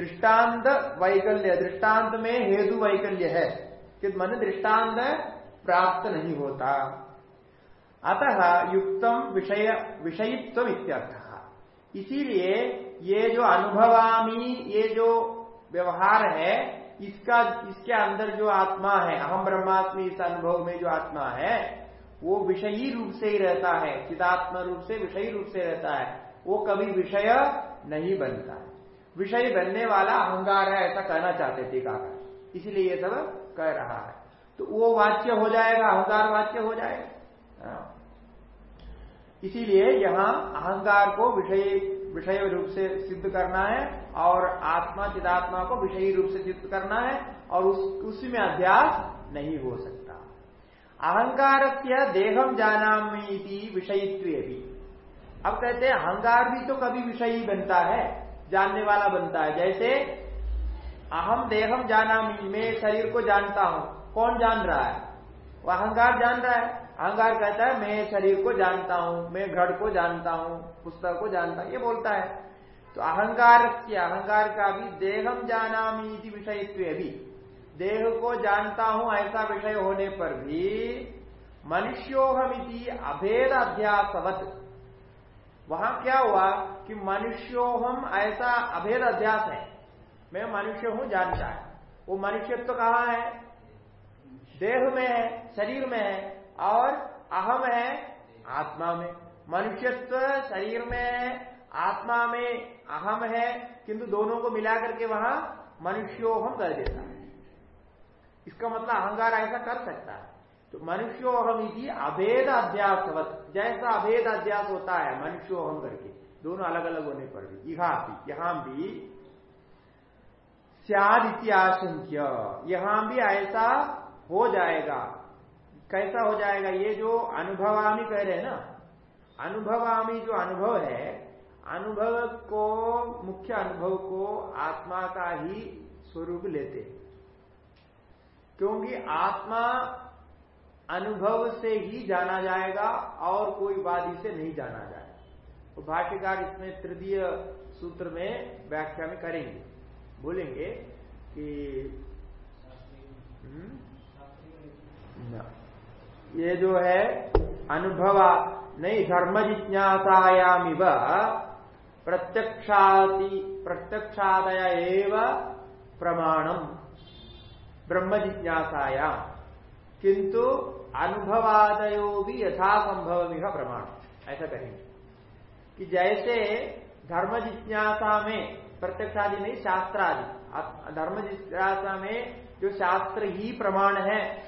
दृष्टांत वैकल्य दृष्टांत में हेतु वैकल्य है। कि मन दृष्टांत प्राप्त नहीं होता। अतः युक्तम विषय विषयित्व इत्यर्थ। इसीलिए ये जो अनुभवामी, ये जो व्यवहार है, इसका, इसके अंदर जो आत्मा है अहम ब्रह्मात्मी इस अनुभव में जो आत्मा है वो विषयी रूप से ही रहता है चिदात्म रूप से, विषयी रूप से रहता है, वो कभी विषय नहीं बनता है। विषय बनने वाला अहंकार है, ऐसा कहना चाहते टीकाकार इसलिए ये सब कह रहा है। तो वो वाच्य हो जाएगा, अहंकार वाच्य हो जाएगा। हाँ। इसीलिए यहाँ अहंकार को विषय विषय रूप से सिद्ध करना है, और आत्मा, चिदात्मा को विषयी रूप से सिद्ध करना है, और उस, उसी में अध्यास नहीं हो सकता। अहंकार से देहम जाना विषयित्व भी अब कहते हैं, अहंकार भी तो कभी विषयी बनता है, जानने वाला बनता है। जैसे अहम देहम जाना मैं शरीर को जानता हूँ, कौन जान रहा है? वो अहंकार जान रहा है। अहंकार कहता है, मैं शरीर को जानता हूँ, मैं घड़ को जानता हूँ, पुस्तक को जानता हूँ, ये बोलता है। तो अहंकार की अहंकार का भी देहम जाना विषयित्व भी देह को जानता हूँ ऐसा विषय होने पर भी मनुष्योहमिति अभेद अध्यासवत। वहाँ क्या हुआ कि मनुष्योहम ऐसा अभेद अध्यास है। मैं मनुष्य हूँ, जानता है। वो मनुष्यत्व तो कहाँ है? देह में है, शरीर में है, और अहम है, आत्मा में। मनुष्यत्व शरीर में है, आत्मा में अहम है, किंतु दोनों को मिलाकर के वहाँ मनुष्योहम कर देता इसका मतलब अहंकार ऐसा कर सकता है। तो मनुष्योहम ही अभेद अध्यासवत जैसा अभेद अध्यास होता है मनुष्योहम करके, दोनों अलग अलग होने पर भी, यहाँ भी यहाँ भी सियाद आशंक्य, यहाँ भी ऐसा हो जाएगा। कैसा हो जाएगा? ये जो अनुभवामी कह रहे हैं ना, अनुभवामी जो अनुभव है, अनुभव को, मुख्य अनुभव को आत्मा का ही स्वरूप लेते क्योंकि आत्मा अनुभव से ही जाना जाएगा और कोई बात इसे नहीं जाना जाएगा तो भाष्यकार इसमें तृतीय सूत्र में व्याख्या में करेंगे। बोलेंगे कि हम्म? ये जो है अनुभव नहीं धर्म जिज्ञासायाम प्रत्यक्षाति प्रत्यक्षादय एव प्रमाणम। ब्रह्म जिज्ञासाया किंतु अनुभवादयो भी यथासंभव प्रमाण ऐसा कहेंगे कि जैसे धर्म जिज्ञासा में, प्रत्यक्षादि नहीं शास्त्र आदि धर्म जिज्ञासा में जो शास्त्र ही प्रमाण है,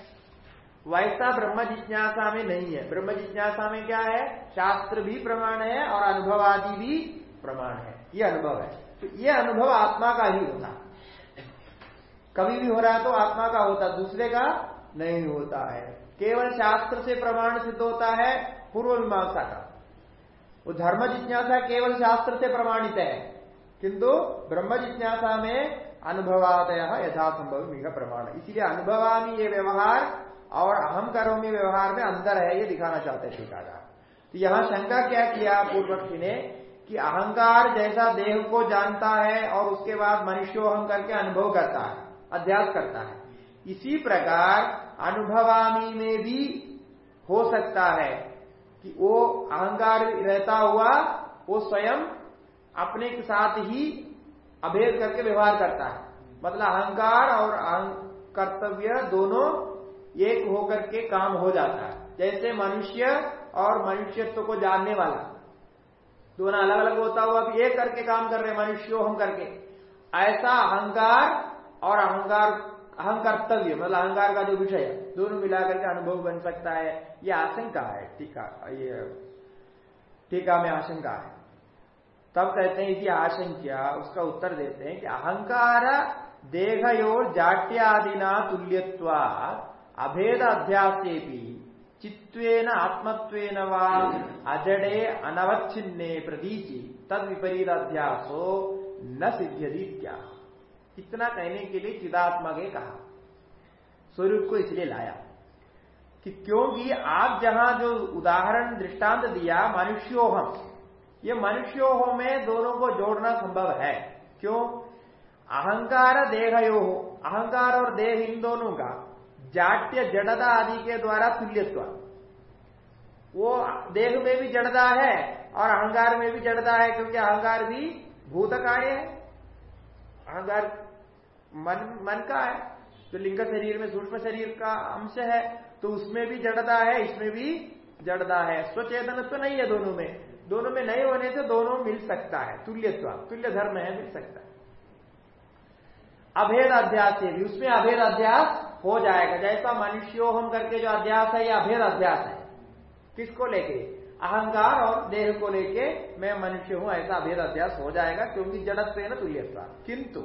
वैसा ब्रह्म जिज्ञासा में नहीं है। ब्रह्म जिज्ञासा में क्या है? शास्त्र भी प्रमाण है और अनुभव आदि भी प्रमाण है। ये अनुभव है। तो ये अनुभव आत्मा का ही होता कभी भी हो रहा है तो आत्मा का होता दूसरे का नहीं होता है। केवल शास्त्र से प्रमाण सिद्ध होता है पूर्व मीमांसा का। वो धर्म जिज्ञासा केवल शास्त्र से प्रमाणित है, किंतु ब्रह्म जिज्ञासा में अनुभवादय यथासंभव मिघ प्रमाण। इसीलिए अनुभवामी ये व्यवहार और अहम करोमी व्यवहार में अंतर है, ये दिखाना चाहते हैं ठिकादार तो यहाँ शंका क्या किया पूर्व पक्षी ने कि अहंकार जैसा देह को जानता है और उसके बाद मनुष्योहम करके अनुभव करता है। अध्यास करता है। इसी प्रकार अनुभवामी में भी हो सकता है कि वो अहंकार रहता हुआ वो स्वयं अपने के साथ ही अभेद करके व्यवहार करता है। मतलब अहंकार और कर्तव्य दोनों एक होकर के काम हो जाता है। जैसे मनुष्य और मनुष्यत्व को जानने वाला। दोनों अलग अलग होता हुआ भी एक करके काम कर रहे मनुष्यो हम करके। ऐसा अहंकार और अहंकार अहम कर्तव्य मतलब अहंकार का जो विषय है, दोनों मिलाकर के अनुभव बन सकता है। ये आशंका है, टीका, ये टीका में आशंका है। तब कहते हैं कि आशंका उसका उत्तर देते हैं कि अहंकार देहयोर जाट्यादिना तुल्यत्वा अभेद अध्यासे भी चित्वेन आत्मत्वेन वा अजडे अनवच्छिन्ने प्रतीचि तद विपरीत अध्यासो न सिद्ध्यति क्या इतना कहने के लिए चिदात्मा के कहा। स्वरूप को इसलिए लाया कि क्योंकि आप जहाँ जो उदाहरण दृष्टांत दिया, मनुष्योहम, ये मनुष्योह में दोनों को जोड़ना संभव है। क्यों? अहंकार देहयो, अहंकार और देह इन दोनों का जाट्य जड़ता आदि के द्वारा तुल्यत्व। वो देह में भी जड़ता है और अहंकार में भी जड़ता है, क्योंकि अहंकार भी भूत कार्य है। अहंकार मन मन का है। तो लिंग शरीर में सूक्ष्म शरीर का अंश है तो उसमें भी जड़ता है, इसमें भी जड़ता है। स्वचेतन तो नहीं है दोनों में। दोनों में नहीं होने से दोनों मिल सकता है। तुल्यत्व, तुल्य धर्म है, मिल सकता है। अभेद अध्यास से भी। उसमें अभेद अध्यास हो जाएगा। जैसा मनुष्यो हम करके जो अध्यास है, या अभेद अध्यास है। किसको लेके? अहंकार और देह को लेके मैं मनुष्य हूँ, ऐसा अभेद अध्यास हो जाएगा, क्योंकि जड़त्व है ना तुल्यत्व। किंतु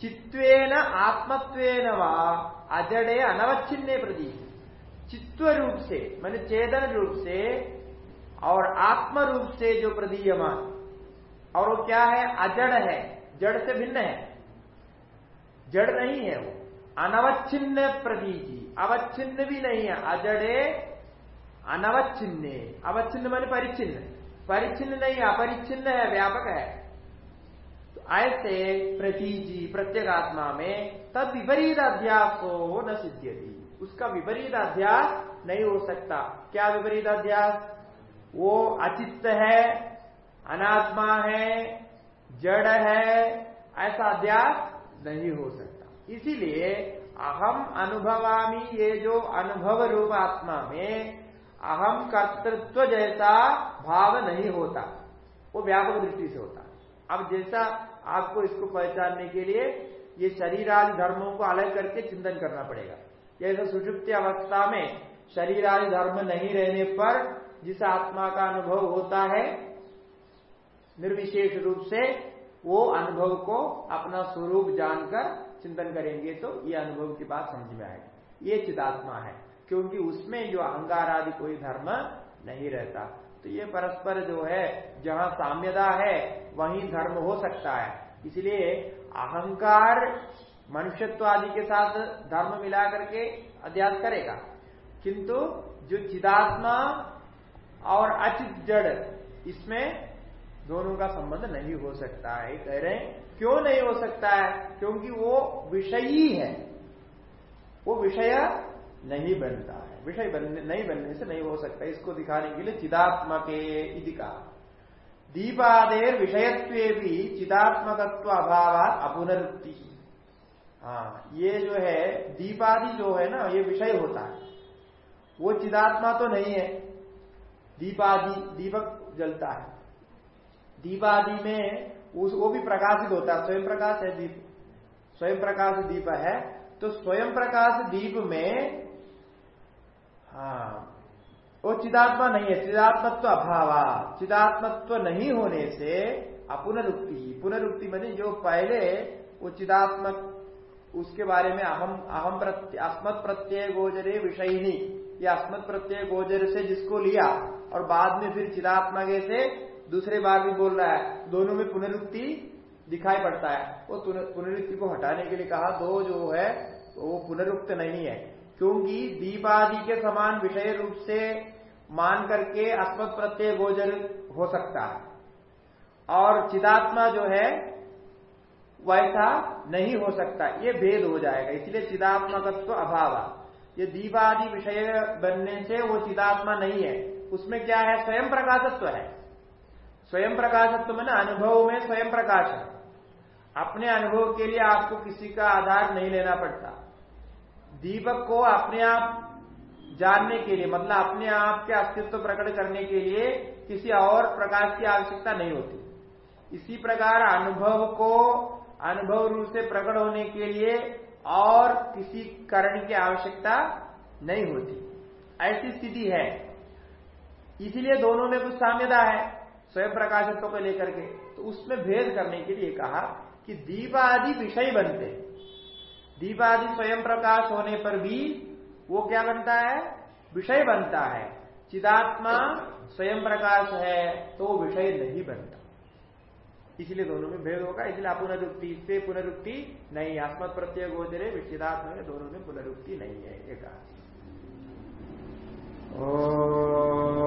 चित्वेन आत्मत्वेन व अजड़े अनवच्छिन्ने प्रति चित्व रूप से, मैंने चेतन रूप से और आत्म रूप से जो प्रदीयमान। और वो क्या है? अजड़ है। जड़ से भिन्न है। जड़ नहीं है वो। अनवच्छिन्न प्रतीति। अवच्छिन्न भी नहीं है। अजड़े अनवच्छिन्न। अवच्छिन्न माने परिचिन्न परिचिन्न नहीं अपरिचिन्न है, व्यापक है। ऐसे प्रतीजी प्रत्येगात्मा में तद विपरीत अध्यास को न सिद्ध्यति। उसका विपरीत अध्यास नहीं हो सकता। क्या विपरीत अध्यास वो अचित्त है, अनात्मा है, जड़ है, ऐसा अध्यास नहीं हो सकता। इसीलिए अहम अनुभवामी ये जो अनुभव रूप आत्मा में अहम कर्तृत्व जैसा भाव नहीं होता। वो व्यापक दृष्टि से होता। अब जैसा आपको इसको पहचानने के लिए ये शरीर आदि धर्मों को अलग करके चिंतन करना पड़ेगा। जैसे सुषुप्ति अवस्था में शरीर आदि धर्म नहीं रहने पर जिस आत्मा का अनुभव होता है, निर्विशेष रूप से वो अनुभव को अपना स्वरूप जानकर चिंतन करेंगे तो ये अनुभव की बात समझ में आएगी। ये चिदात्मा है, क्योंकि उसमें जो अहंकार आदि कोई धर्म नहीं रहता। तो ये परस्पर जो है, जहाँ साम्यता है, वहीं धर्म हो सकता है। इसलिए अहंकार मनुष्यत्व आदि के साथ धर्म मिला करके अध्यास करेगा। किंतु जो चिदात्मा और अचित जड़, इसमें दोनों का संबंध नहीं हो सकता है। कह रहे हैं, क्यों नहीं हो सकता है? क्योंकि वो विषयी है। वो विषय नहीं बनता है। विषय बनने नहीं बनने से नहीं हो सकता। इसको दिखाने के लिए चिदात्मक कहा। दीपादेर विषयत्व भी चिदात्मकत्व अभाव अपुनरुक्ति हाँ ये जो है, दीपादि जो है ना, ये विषय होता है। वो चिदात्मा तो नहीं है। दीपादि, दीपक जलता है। दीपादि में उस, वो भी प्रकाशित होता है। स्वयं प्रकाश है दीप। स्वयं प्रकाश दीप है। तो स्वयं प्रकाश दीप में हाँ। वो चिदात्मा नहीं है, चिदात्मत्व अभाव। चिदात्मत्व नहीं होने से अपुनरुक्ति पुनरुक्ति मैंने जो पहले वो चिदात्मक, उसके बारे में अहम अहम प्रत्यय अस्मत् प्रत्यय गोचरे विषयनी या अस्मत् प्रत्यय गोचर से जिसको लिया, और बाद में फिर चिदात्मा से दूसरे बार भी बोल रहा है, दोनों में पुनरुक्ति दिखाई पड़ता है। वो पुनरुक्ति को हटाने के लिए कहा, दो जो है वो पुनरुक्त नहीं है। क्योंकि दीपादि के समान विषय रूप से मान करके अस्मत् प्रत्यय गोचर हो सकता है। और चिदात्मा जो है, वैसा नहीं हो सकता। ये भेद हो जाएगा। इसलिए चिदात्मकत्व अभाव। ये दीपादि विषय बनने से वो चिदात्मा नहीं है। उसमें क्या है? स्वयं प्रकाशत्व है। स्वयं प्रकाशत्व में ना अनुभव में स्वयं प्रकाश है। अपने अनुभव के लिए आपको किसी का आधार नहीं लेना पड़ता। दीपक को अपने आप जानने के लिए मतलब अपने आप के अस्तित्व प्रकट करने के लिए किसी और प्रकाश की आवश्यकता नहीं होती। इसी प्रकार अनुभव को अनुभव रूप से प्रकट होने के लिए और किसी करण की आवश्यकता नहीं होती। ऐसी स्थिति है। इसीलिए दोनों में कुछ साम्यता है, स्वयं प्रकाशत्व को लेकर के। तो उसमें भेद करने के लिए कहा कि दीपादि विषय बनते दीपादि स्वयं प्रकाश होने पर भी वो क्या बनता है? विषय बनता है। चिदात्मा स्वयं प्रकाश है तो विषय नहीं बनता। इसलिए दोनों में भेद होगा, इसलिए पुनरुक्ति से पुनरुक्ति नहीं आत्मत प्रत्यय गोचरे विचिदात्मा में दोनों में पुनरुक्ति नहीं है एक पूर्णा